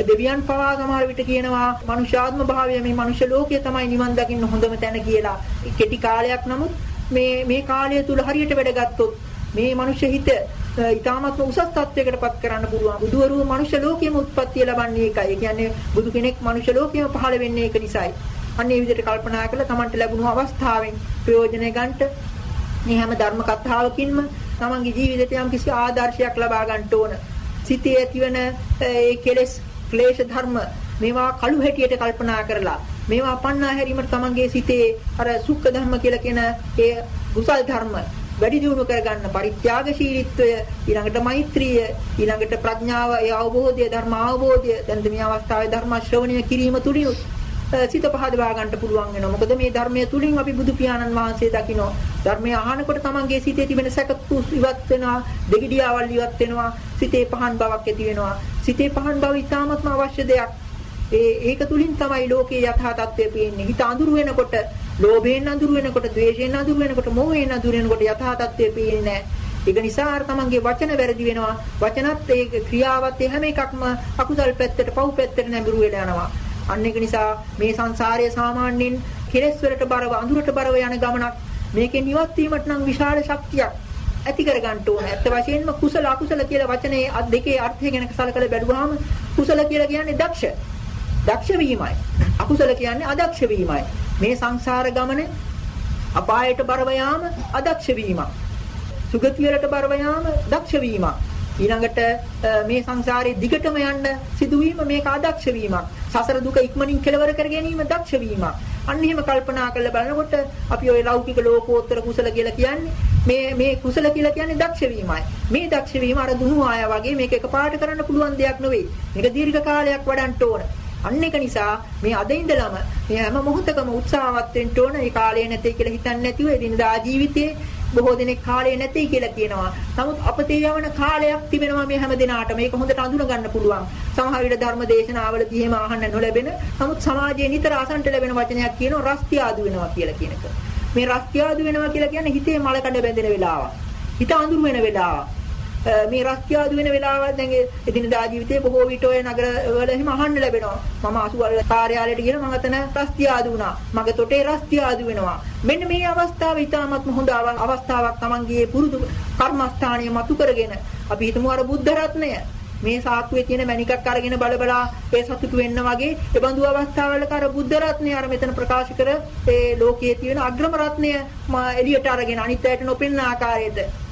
දෙවියන් පවා සමහර විට කියනවා මනුෂ්‍යාත්ම භාවය මේ මනුෂ්‍ය ලෝකයේ තමයි නිවන් දකින්න හොඳම තැන කියලා. කෙටි කාලයක් නමුත් මේ මේ කාලය තුල හරියට වැඩ ගත්තොත් මේ මනුෂ්‍ය හිත ඊ타මත්ම උසස් තත්වයකටපත් කරන්න පුළුවන්. බුදුවරු මනුෂ්‍ය ලෝකයේම උත්පත්ති ලබන්නේ ඒකයි. ඒ කියන්නේ බුදු කෙනෙක් මනුෂ්‍ය ලෝකයේම පහළ වෙන්නේ ඒක නිසායි. අන්න ඒ විදිහට කල්පනා කරලා Tamanට ලැබුණු අවස්ථාවෙන් ප්‍රයෝජනය ගන්නට මේ හැම ධර්ම කතාවකින්ම තමන්ගේ ජීවිතයට යම් කිසි ආදර්ශයක් ලබා ගන්න ඕන. සිතේ ඇතිවන ඒ කෙලෙස් ක්ලේශ ධර්ම මේවා කළු හැටියට කල්පනා කරලා මේවා පන්නා හැරීමට තමන්ගේ සිතේ අර සුඛ ධර්ම කියලා කියන ඒ කුසල් ධර්ම වැඩි දියුණු කරගන්න පරිත්‍යාගශීලීත්වය ඊළඟට මෛත්‍රිය ඊළඟට ප්‍රඥාව ඒ අවබෝධය ධර්ම අවබෝධය දැන් මේ අවස්ථාවේ ධර්ම ශ්‍රවණය කිරීම තුලින් සිත පහදවා ගන්නට පුළුවන් වෙනවා. මොකද මේ ධර්මයේ තුලින් අපි බුදු පියාණන් වහන්සේ දකිනවා. ධර්මය අහනකොට තමන්ගේ සිතේ තිබෙන සැකපුස් ඉවත් වෙනවා, දෙගිඩියාවල් ඉවත් වෙනවා, සිතේ පහන් බවක් ඇති වෙනවා. සිතේ පහන් බව ඉතාමත්ම අවශ්‍ය දෙයක්. ඒ ඒක තුලින් තමයි ලෝකේ යථා තත්ත්වය පේන්නේ. හිත අඳුරු වෙනකොට, ලෝභයෙන් අඳුරු වෙනකොට, ද්වේෂයෙන් අඳුරු වෙනකොට, මෝහයෙන් අඳුරු වෙනකොට යථා තත්ත්වය පේන්නේ නැහැ. ඒක නිසා අර තමන්ගේ වචන වැරදි වෙනවා. වචනත් ඒ ක්‍රියාවත් හැම එකක්ම අකුසල් පැත්තට, පව් පැත්තට නැඹුරු වෙලා යනවා. අන්න ඒක නිසා මේ සංසාරයේ සාමාන්‍යයෙන් කෙලෙස් වලට බරව අඳුරට බරව යන ගමනක් මේකෙන් ඉවත් වීමට නම් විශාල ශක්තියක් ඇති කර ගන්න ඕන. ඇත්ත වශයෙන්ම කුසල අකුසල කියලා වචනේ දෙකේ අර්ථය ගැන කසලකල බැලුවාම කුසල කියලා කියන්නේ දක්ෂ. දක්ෂ වීමයි. අකුසල කියන්නේ අදක්ෂ වීමයි. මේ සංසාර ගමනේ අපායට බරව යාම අදක්ෂ වීමක්. සුගතියට බරව යාම දක්ෂ වීමක්. ඊළඟට මේ සංසාරේ දිගටම යන්න සිදුවීම මේක අදක්ෂ වීමක්. සසර දුක ඉක්මනින් කෙලවර කර ගැනීම දක්ෂ වීමක්. අන්න එහෙම කල්පනා කරලා බලනකොට අපි ওই ලෞකික ලෝකෝත්තර කුසල කියලා කියන්නේ මේ මේ කුසල කියලා කියන්නේ දක්ෂ වීමයි. මේ දක්ෂ වීම අර දුනු ආය වගේ මේක එකපාරට කරන්න පුළුවන් දෙයක් නෙවෙයි. මේක දීර්ඝ කාලයක් වඩන්න ඕන. අන්න ඒක නිසා මේ අද ඉඳලම මේ හැම මොහොතකම උත්සාහවත් වෙන්න ඕන. ඒ කාලය නැtei කියලා හිතන්නේ නැතිව එදිනදා ජීවිතේ බොහෝ දෙනෙක් කාලය නැtei කියලා කියනවා. නමුත් අපතේ යවන කාලයක් තිබෙනවා මේ හැම දිනාටම. මේක හොඳට අඳුන ගන්න පුළුවන්. සමහර විට ධර්ම දේශනාවලදී එහෙම අහන්න නොලැබෙන. නමුත් සමාජයේ නිතර අසන්ට ලැබෙන වචනයක් කියනවා රස්තියාදු වෙනවා කියලා කියන එක. මේ රස්තියාදු වෙනවා කියලා කියන්නේ හිතේ මලකඩ බැඳෙන වෙලාවක්. හිත අඳුර වෙන වෙලාවක්. මේ රස්තියාදු වෙන වෙලාවල් දැන් එදිනදා ජීවිතයේ බොහෝ විට ඔය නගර වල එහෙම අහන්න ලැබෙනවා. මම අසුවල් කාර්යාලයට ගිහලා මම අතන රස්තියාදු වුණා. මගේ තොටේ රස්තියාදු වෙනවා. මෙන්න මේ අවස්ථාව ඉතාමත්ම හොඳ අවස්ථාවක් Tamanගේ පුරුදු කර්මස්ථානීය මතු කරගෙන අපි හිතමු අර බුද්ධ රත්නය මේ සාක්කුවේ තියෙන මණිකක් අරගෙන බල බලා ඒ සතුටු වෙන්න වගේ ඒ බඳු අවස්ථාවලක අර බුද්ධ රත්නය අර මෙතන ප්‍රකාශ කර ඒ ලෝකයේ තියෙන අග්‍රම රත්නය එළියට අරගෙන අනිත් අයට නොපෙනෙන ආකාරයට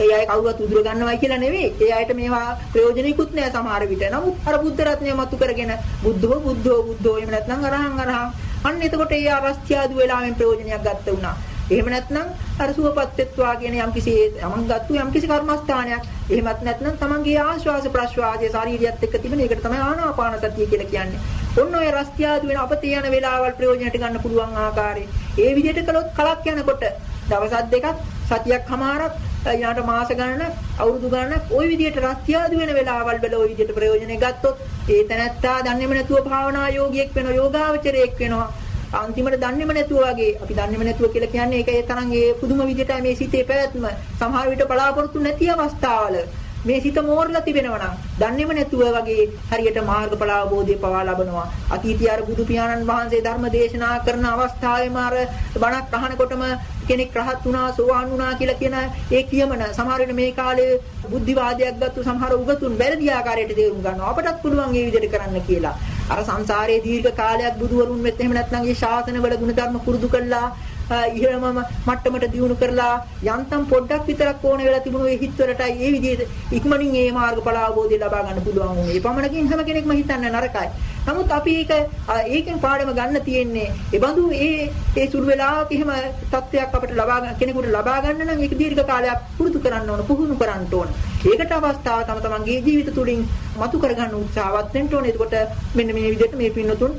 ඒ අය කවුරුත් උදුර ගන්නවයි කියලා නෙවෙයි. ඒ අයට මේවා ප්‍රයෝජනෙකුත් නෑ සමහර විට. නමුත් අර බුද්ධ රත්නය මතු කරගෙන බුද්ධෝ බුද්ධෝ බුද්ධෝ එහෙම නැත්නම් අරහං අරහං. අන්න එතකොට ඒ ආරස්ත්‍යාදු වෙලාවෙන් ප්‍රයෝජනයක් ගත්ත උනා. එහෙම නැත්නම් අර සුවපත් වෙත්වා කියන යම්කිසි යමන් ගත්තු යම්කිසි කර්මස්ථානයක්. එහෙමත් නැත්නම් තමන්ගේ ආශ්වාස ප්‍රශ්වාසයේ ශාරීරියත් එක්ක තිබෙන එකට තමයි ආනාපාන සතිය කියලා කියන්නේ. ඔන්න ඔය රස්තියාදු වෙන අපතේ යන වෙලාවල් ප්‍රයෝජනට ගන්න පුළුවන් ආකාරයේ. ඒ විදිහට කළොත් කලක් යනකොට දවස් දෙකක් සතියක් හමාරක් ඊළඟට මාස ගණනක් අවුරුදු ගණනක් ওই විදිහට රස්තියාදු වෙන වෙලාවල් වල ওই විදිහට ප්‍රයෝජනෙ ගත්තොත් ඒ තැනැත්තා දන්නේම නැතුව භාවනා යෝගියෙක් වෙනවා යෝගාවචරයෙක් වෙනවා අන්තිමට දන්නේම නැතුව වගේ අපි දන්නේම නැතුව කියලා කියන්නේ ඒක ඒ තරම් ඒ පුදුම විදිහට මේ සිතේ පැවැත්ම සමහර විට බලාපොරොත්තු නැති අවස්ථාවල මේ සිත මෝරලා තිබෙනවා නම් දන්නේම නැතුව වගේ හරියට මාර්ගඵල අවබෝධය පවා ලබනවා. අතීතයේ අර බුදු පියාණන් වහන්සේ ධර්ම දේශනා කරන අවස්ථාවේම අර බණක් අහනකොටම කෙනෙක් රහත් වුණා සෝවාන් වුණා කියලා කියන ඒ කියමන සමහර වෙලේ මේ කාලේ බුද්ධිවාදයක් ගත්තු සමහර උගතුන් වැරදි ආකාරයට තේරුම් ගන්නවා. අපටත් පුළුවන් මේ විදිහට කරන්න කියලා. අර සංසාරයේ දීර්ඝ කාලයක් බුදුවරුන් මෙත් එහෙම නැත්නම් ඒ ශාසනවල ගුණධර්ම පුරුදු කළා. ඉහළම මට්ටමට දියුණු කරලා යන්තම් පොඩ්ඩක් විතරක් ඕන වෙලා තිබුණු ඒ හිත්වලටයි ඒ විදිහට ඉක්මනින් ඒ මාර්ගඵල අවබෝධය ලබා ගන්න පුළුවන් වුණේ. ඒ පමණකින් හැම කෙනෙක්ම හිතන්නේ නරකයි. නමුත් අපි ඒක ඒකෙන් පාඩම ගන්න තියෙන්නේ. ඒ බඳු ඒ ඒ සුළු වෙලාවක එහෙම තත්ත්වයක් අපිට ලබා කෙනෙකුට ලබා ගන්න නම් ඒක දීර්ඝ කාලයක් පුරුදු කරන්න ඕන, පුහුණු කරන්න ඕන. ඒකට අවස්ථාව තම තමන්ගේ ජීවිත තුළින් මතු කරගන්න උත්සාහවත් වෙන්න ඕනේ. එතකොට මෙන්න මේ විදිහට මේ පින්නතුන්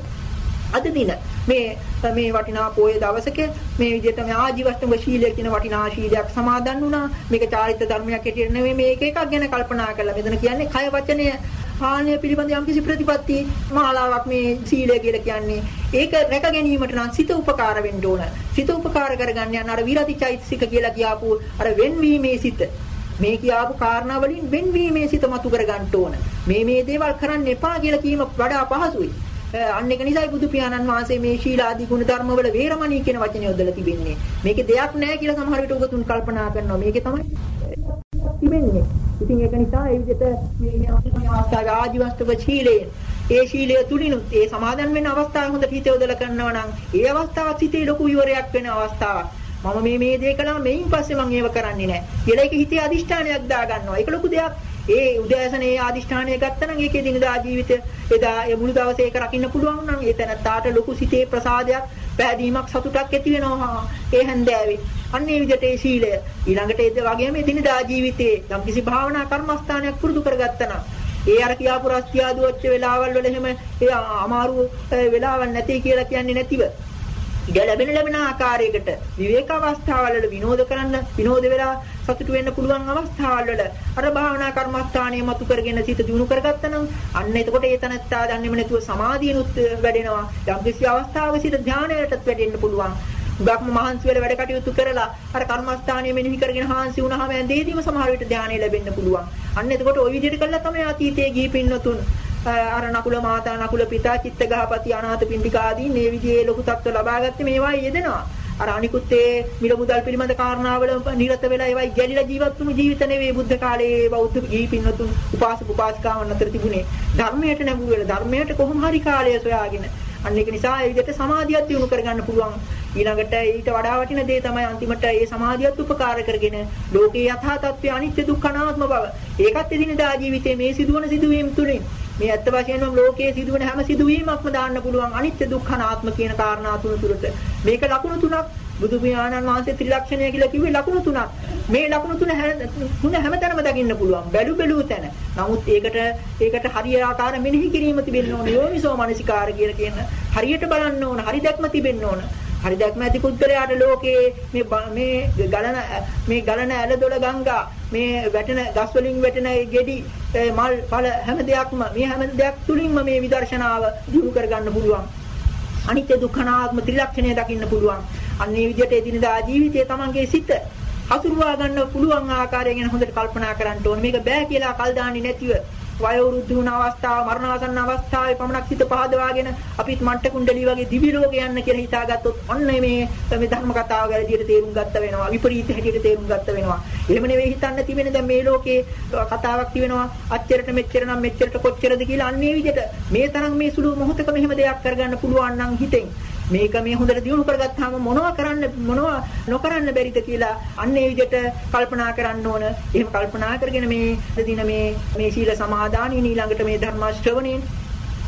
අද දින. මේ මේ වටිනා පොයේ දවසක මේ විදිහට මේ ආජීවස්තම ශීලය කියන වටිනා ශීලයක් සමාදන් වුණා. මේක චාරිත්‍ර ධර්මයක් හැටියට නෙවෙයි මේක එකක් ගැන කල්පනා කරලා මෙතන කියන්නේ කය වචනය හානිය පිළිබඳ යම්කිසි ප්‍රතිපත්ති මාලාවක් මේ සීලය කියලා කියන්නේ. ඒක රැක ගැනීමට නම් සිත උපකාර වෙන්න ඕන. සිත උපකාර කරගන්න යන අර විරති චෛතසික කියලා කියාපු අර වෙන්වීමේ සිත. මේ කියාපු කාරණා වලින් වෙන්වීමේ සිත මතු කර ගන්න ඕන. මේ මේ දේවල් කරන්න එපා කියලා කීම වඩා පහසුයි. අන්න ඒක නිසායි බුදු පියාණන් වහන්සේ මේ ශීලාදී ගුණ ධර්ම වල වේරමණී කියන වචනේ යොදලා තිබෙන්නේ. මේකේ දෙයක් නැහැ කියලා සමහර විට උගතුන් කල්පනා කරනවා. මේකේ තමයි තිබෙන්නේ. ඉතින් ඒක නිසා ඒ විදිහට මේ අවස්ථාවේ ආජීවස්තක ශීලයේ ඒ ශීලය තුලිනුත් ඒ සමාදන් වෙන අවස්ථාව හොඳට හිත යොදලා කරනවා නම් ඒ අවස්ථාවත් හිතේ ලොකු විවරයක් වෙන අවස්ථාවක්. මම මේ මේ දේ කළා මෙයින් පස්සේ මම ඒව කරන්නේ නැහැ. කියලා ඒක හිතේ අදිෂ්ඨානයක් දා ගන්නවා. ඒක ලොකු දෙයක්. ඒ උදෑසනේ ආදිෂ්ඨානය ගත්තනම් ඒකේ දිනදා ජීවිතය එදා ඒ මුළු දවසේ ඒක රකින්න පුළුවන් නම් ඒ තැනත්තාට ලොකු සිතේ ප්‍රසාදයක් පැහැදීමක් සතුටක් ඇති වෙනවා. ඒ හැන්දෑවේ. අන්න ඒ විදිහට ඒ සීලය. ඊළඟට ඒ වගේම දිනදා ජීවිතේ යම්කිසි භාවනා කර්මස්ථානයක් පුරුදු කරගත්තා ඒ අර කියාපු රස්තියාදු වෙච්ච වෙලාවල් වල එහෙම ඒ අමාරු වෙලාවක් නැtei කියලා කියන්නේ නැතිව ඉඩ ලැබෙන ලැබෙන ආකාරයකට විවේක අවස්ථාවල් වල විනෝද කරන්න විනෝද වෙලා සතුටු වෙන්න පුළුවන් අවස්ථාවල් වල අර භාවනා කර්මස්ථානිය මතු කරගෙන සිත දිනු කරගත්තා නම් අන්න එතකොට ඒ තනත්තා දන්නේම නැතුව සමාධියනුත් වැඩෙනවා. යම් කිසි අවස්ථාවක සිට ධානයටත් වැඩෙන්න පුළුවන්. ගක්ම මහන්සි වෙලා වැඩ කටයුතු කරලා අර කර්මස්ථානිය මෙනෙහි කරගෙන හාන්සි වුණාම ඇඳේදීම සමහර විට ධානය ලැබෙන්න පුළුවන්. අන්න එතකොට ওই විදිහට කළා තමයි අතීතයේ ගිහි පින්නතුන් අර නකුල මාතා නකුල පිතා චිත්ත ගහපති අනාථ පින්ඩික ආදී මේ විදිහේ ලොකු තත්ත්ව ලබාගත්තේ මේවා යෙදෙනවා. අර අනිකුත් ඒ මිල මුදල් පිළිබඳ කාරණාවල නිරත වෙලා ඒවයි ගැලිලා ජීවත් වුණු ජීවිත නෙවෙයි බුද්ධ කාලයේ බෞද්ධ ජී පින්නතුන් උපාසක උපාසිකාවන් අතර තිබුණේ. ධර්මයට නැඹුරු වෙලා ධර්මයට කොහොම හරි කාලය සොයාගෙන අන්න ඒක නිසා ඒ විදිහට සමාධියක් දිනු කරගන්න පුළුවන්. ඊළඟට ඊට වඩා වටින දේ තමයි අන්තිමට ඒ සමාධියත් උපකාර කරගෙන ලෝකේ යථා තත්ත්වය අනිත්‍ය දුක්ඛ අනාත්ම බව. ඒකත් එදිනදා ජීවිතයේ මේ සිදුවන සිදුවීම් තුලින් මේ ඇත්ත වශයෙන්ම ලෝකයේ සිදුවන හැම සිදුවීමක්ම දාන්න පුළුවන් අනිත්‍ය දුක්ඛ අනාත්ම කියන කාරණා තුන තුලට. මේක ලකුණු තුනක් බුදු පියාණන් වහන්සේ ත්‍රිලක්ෂණය කියලා කිව්වේ ලකුණු තුනක්. මේ ලකුණු තුන තුන හැමතැනම දකින්න පුළුවන්. බැලු බැලූ තැන. නමුත් ඒකට ඒකට හරිය ආකාර මෙනෙහි කිරීම තිබෙන්න ඕන. යෝනිසෝ මනසිකාර කියලා කියන හරියට බලන්න ඕන. හරි දැක්ම තිබෙන්න ඕන. හරි දැක්ම ඇති පුද්ගලයාට ලෝකයේ මේ මේ ගලන මේ ගලන ඇලදොල ගංගා මේ වැටෙන ගස් වලින් වැටෙන ගෙඩි මල් ඵල හැම දෙයක්ම මේ හැම දෙයක් තුලින්ම මේ විදර්ශනාව දිනු කරගන්න පුළුවන්. අනිත්‍ය දුක්ඛනාත්ම ත්‍රිලක්ෂණය දකින්න පුළුවන්. අන්නේ විදිහට එදිනදා ජීවිතයේ තමන්ගේ සිත හසුරුවා ගන්න පුළුවන් ආකාරය ගැන හොඳට කල්පනා කරන්න ඕනේ. මේක බෑ කියලා කල් දාන්නේ නැතිව වයෝවෘද්ධ වුණ අවස්ථාව මරණාසන්න අවස්ථාවේ පමණක් සිත පහදවාගෙන අපිත් මට්ට කුණ්ඩලී වගේ දිවි ලෝක යන්න කියලා හිතාගත්තොත් ඔන්න මේ මේ ධර්ම කතාව ගැලදියට තේරුම් ගත්ත වෙනවා විපරීත හැටියට තේරුම් ගත්ත වෙනවා. එහෙම නෙවෙයි හිතන්න තිබෙන දැන් මේ ලෝකේ කතාවක් තිබෙනවා අච්චරට මෙච්චර නම් මෙච්චරට කොච්චරද? කියලා අන්නේ විදිහට. මේ තරම් මේ සුළු මොහොතක මෙහෙම දෙයක් කරගන්න පුළුවන් නම් හිතෙන්. මේක මේ හොඳට දියුණු කරගත්තාම මොනවා කරන්න මොනවා නොකරන්න බැරිද කියලා අන්න ඒ විදිහට කල්පනා කරන්න ඕන. එහෙම කල්පනා කරගෙන මේ දින මේ මේ සීල සමාදානිය ඊළඟට මේ ධර්ම ශ්‍රවණයෙන්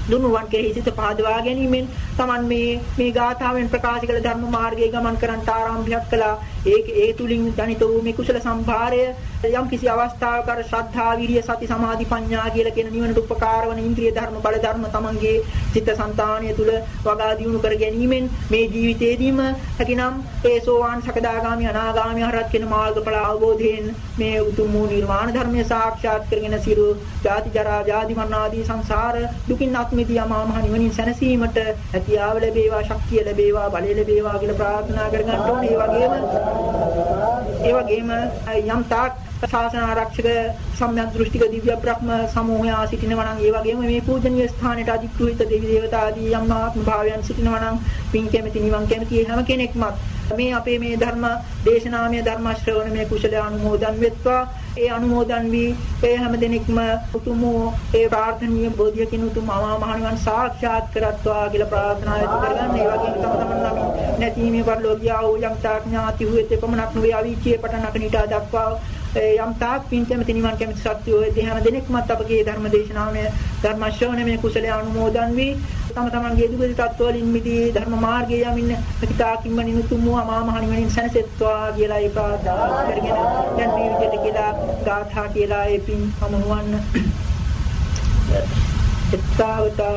දුනුවන් කෙරෙහි සිත පහදවා ගැනීමෙන් Taman මේ මේ ගාථාවෙන් ප්‍රකාශ කළ ධර්ම මාර්ගයේ ගමන් කරන්ට ආරම්භයක් කළා. ඒක ඒ තුලින් ජනිත වූ මේ කුසල සම්භාරය යම් කිසි අවස්ථාවක අර ශ්‍රද්ධා, විරිය, සති, සමාධි, ප්‍රඥා කියලා කියන නිවනට උපකාර වන ඉන්ද්‍රිය ධර්ම බල ධර්ම Tamanගේ චිත්ත සංතානය තුල වගා දියුණු කර ගැනීමෙන් මේ ජීවිතේදීම හැකිනම් ඒ සෝවාන් සකදාගාමි අනාගාමි හරහත් කියන මාර්ගඵල අවබෝධයෙන් මේ උතුම් වූ නිර්වාණ ධර්මය සාක්ෂාත් කරගෙන සිරු ජාති ජරා ව්‍යාධි මරණ ආදී සංසාර දුකින් අත්මිතිය අමා මහ නිවනින් සැනසීමට හැකියාව ලැබේවා ශක්තිය ලැබේවා බලය ලැබේවා කියලා ප්‍රාර්ථනා කරගන්න ඕනේ. ඒ වගේම ඒ වගේම යම් තාක් ශාසන ආරක්ෂක සම්‍යක් දෘෂ්ටික දිව්‍ය බ්‍රහ්ම සමූහයා සිටිනවා නම් ඒ වගේම මේ පූජනීය ස්ථානයට අධිකෘත දෙවි දේවතා ආදී යම් ආත්ම භාවයන් සිටිනවා නම් පින් කැමති නිවන් කැමති හැම කෙනෙක්මත් මේ අපේ මේ ධර්ම දේශනාමය ධර්ම ශ්‍රවණ මේ කුසල අනුමෝදන් වෙත්වා ඒ අනුමෝදන් වී ඒ හැම දිනෙකම උතුම් ඒ ප්‍රාර්ථනීය බෝධියකින් උතුම් අමා මහ නිවන් සාක්ෂාත් කරත්වා කියලා ප්‍රාර්ථනා යොමු කරගන්න. ඒ වගේම තම තමන් නම් නැතිීමේ පරිලෝකියා වූ යම් තාඥාති වූ එතේ පමණක් නොවේ අවීචියේ පටන් අකනිටා දක්වා යම් තාක් පින් කැමති නිවන් කැමති සත්‍යෝ ඒ හැම දිනෙකමත් අපගේ ධර්ම දේශනාවම ධර්ම ශ්‍රවණමය කුසල අනුමෝදන් වී තම තමන්ගේ දුගති තත්වවලින් මිදී ධර්ම මාර්ගයේ යමින් පිටාකින්ම නිනුතුම් වූ අමා මහ නිවනින් සැනසෙත්වා කියලා ඒ ප්‍රාර්ථනා කරගෙන දැන් මේ විදිහට කියලා ගාථා කියලා ඒ පින් සමුවන්න එත්තාවතා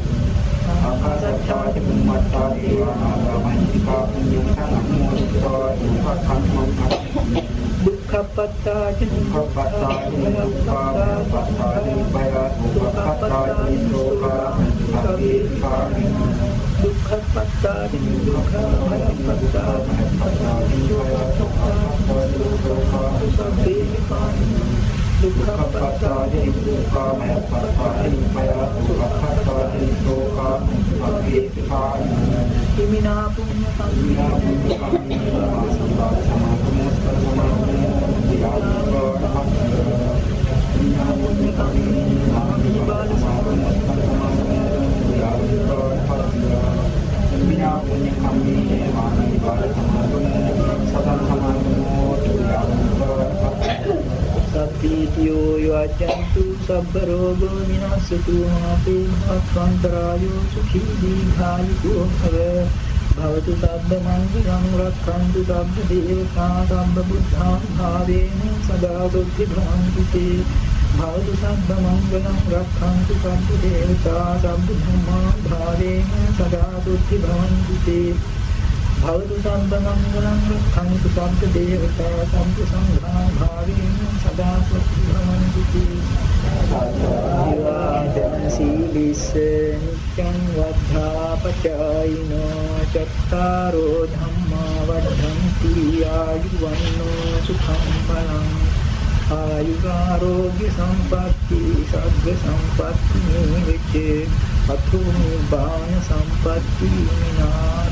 ขปัตตาจินขปัตตาจินปาปัตตาจินปายาสุขปัตตาจินโลกาสัพพิปานิดุขปัตตาจินดุขปัตตาจินปัตตาจินปายาสุขปัตตาจินโลกาสัพพิปานิ චම්මේ දුක්ඛපත්තා දුක්ඛපත්තා දුක්ඛපත්තා දුක්ඛපත්තා දුක්ඛපත්තා දුක්ඛපත්තා හිමිනා පුඤ්ඤ සබ්බීතියෝ යචන්තු සබ්බ රෝගෝ විනාශතු මාතේ අත්වන්තරායෝ සුඛී දීඝායුකෝ භව භවතු සබ්බ මංගලං රක්ඛන්තු සබ්බ දේවතා සබ්බ බුද්ධාං භාවේන සදා බුද්ධි භවන්තු තේ භවතු සබ්බ මංගලං රක්ඛන්තු සබ්බ දේවතා සබ්බ ධම්මා භාවේන සදා බුද්ධි භවන්තු තේ භවතු සම්බ මංගලං රක්ඛන්තු සම්ප දේවතා සම්ප සංඝා භාවේන සදා සුඛ භවන්තු තේ සීලී තිස්ස නිච්ඡං වද්ධාපචායිනෝ චත්තාරෝ ධම්මා වද්ධන්ති ආයුවන්නෝ සුඛං බලං ආයුරෝග්‍ය සම්පatti සග්ග සම්පatti නිවිච්චේ අතු නිබ්බාන සම්පatti විනාතේ සම්පatti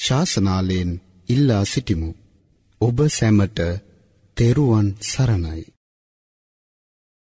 ශාසනාලයෙන් ඉල්ලා සිටිමු. ඔබ සැමට තෙරුවන් සරණයි.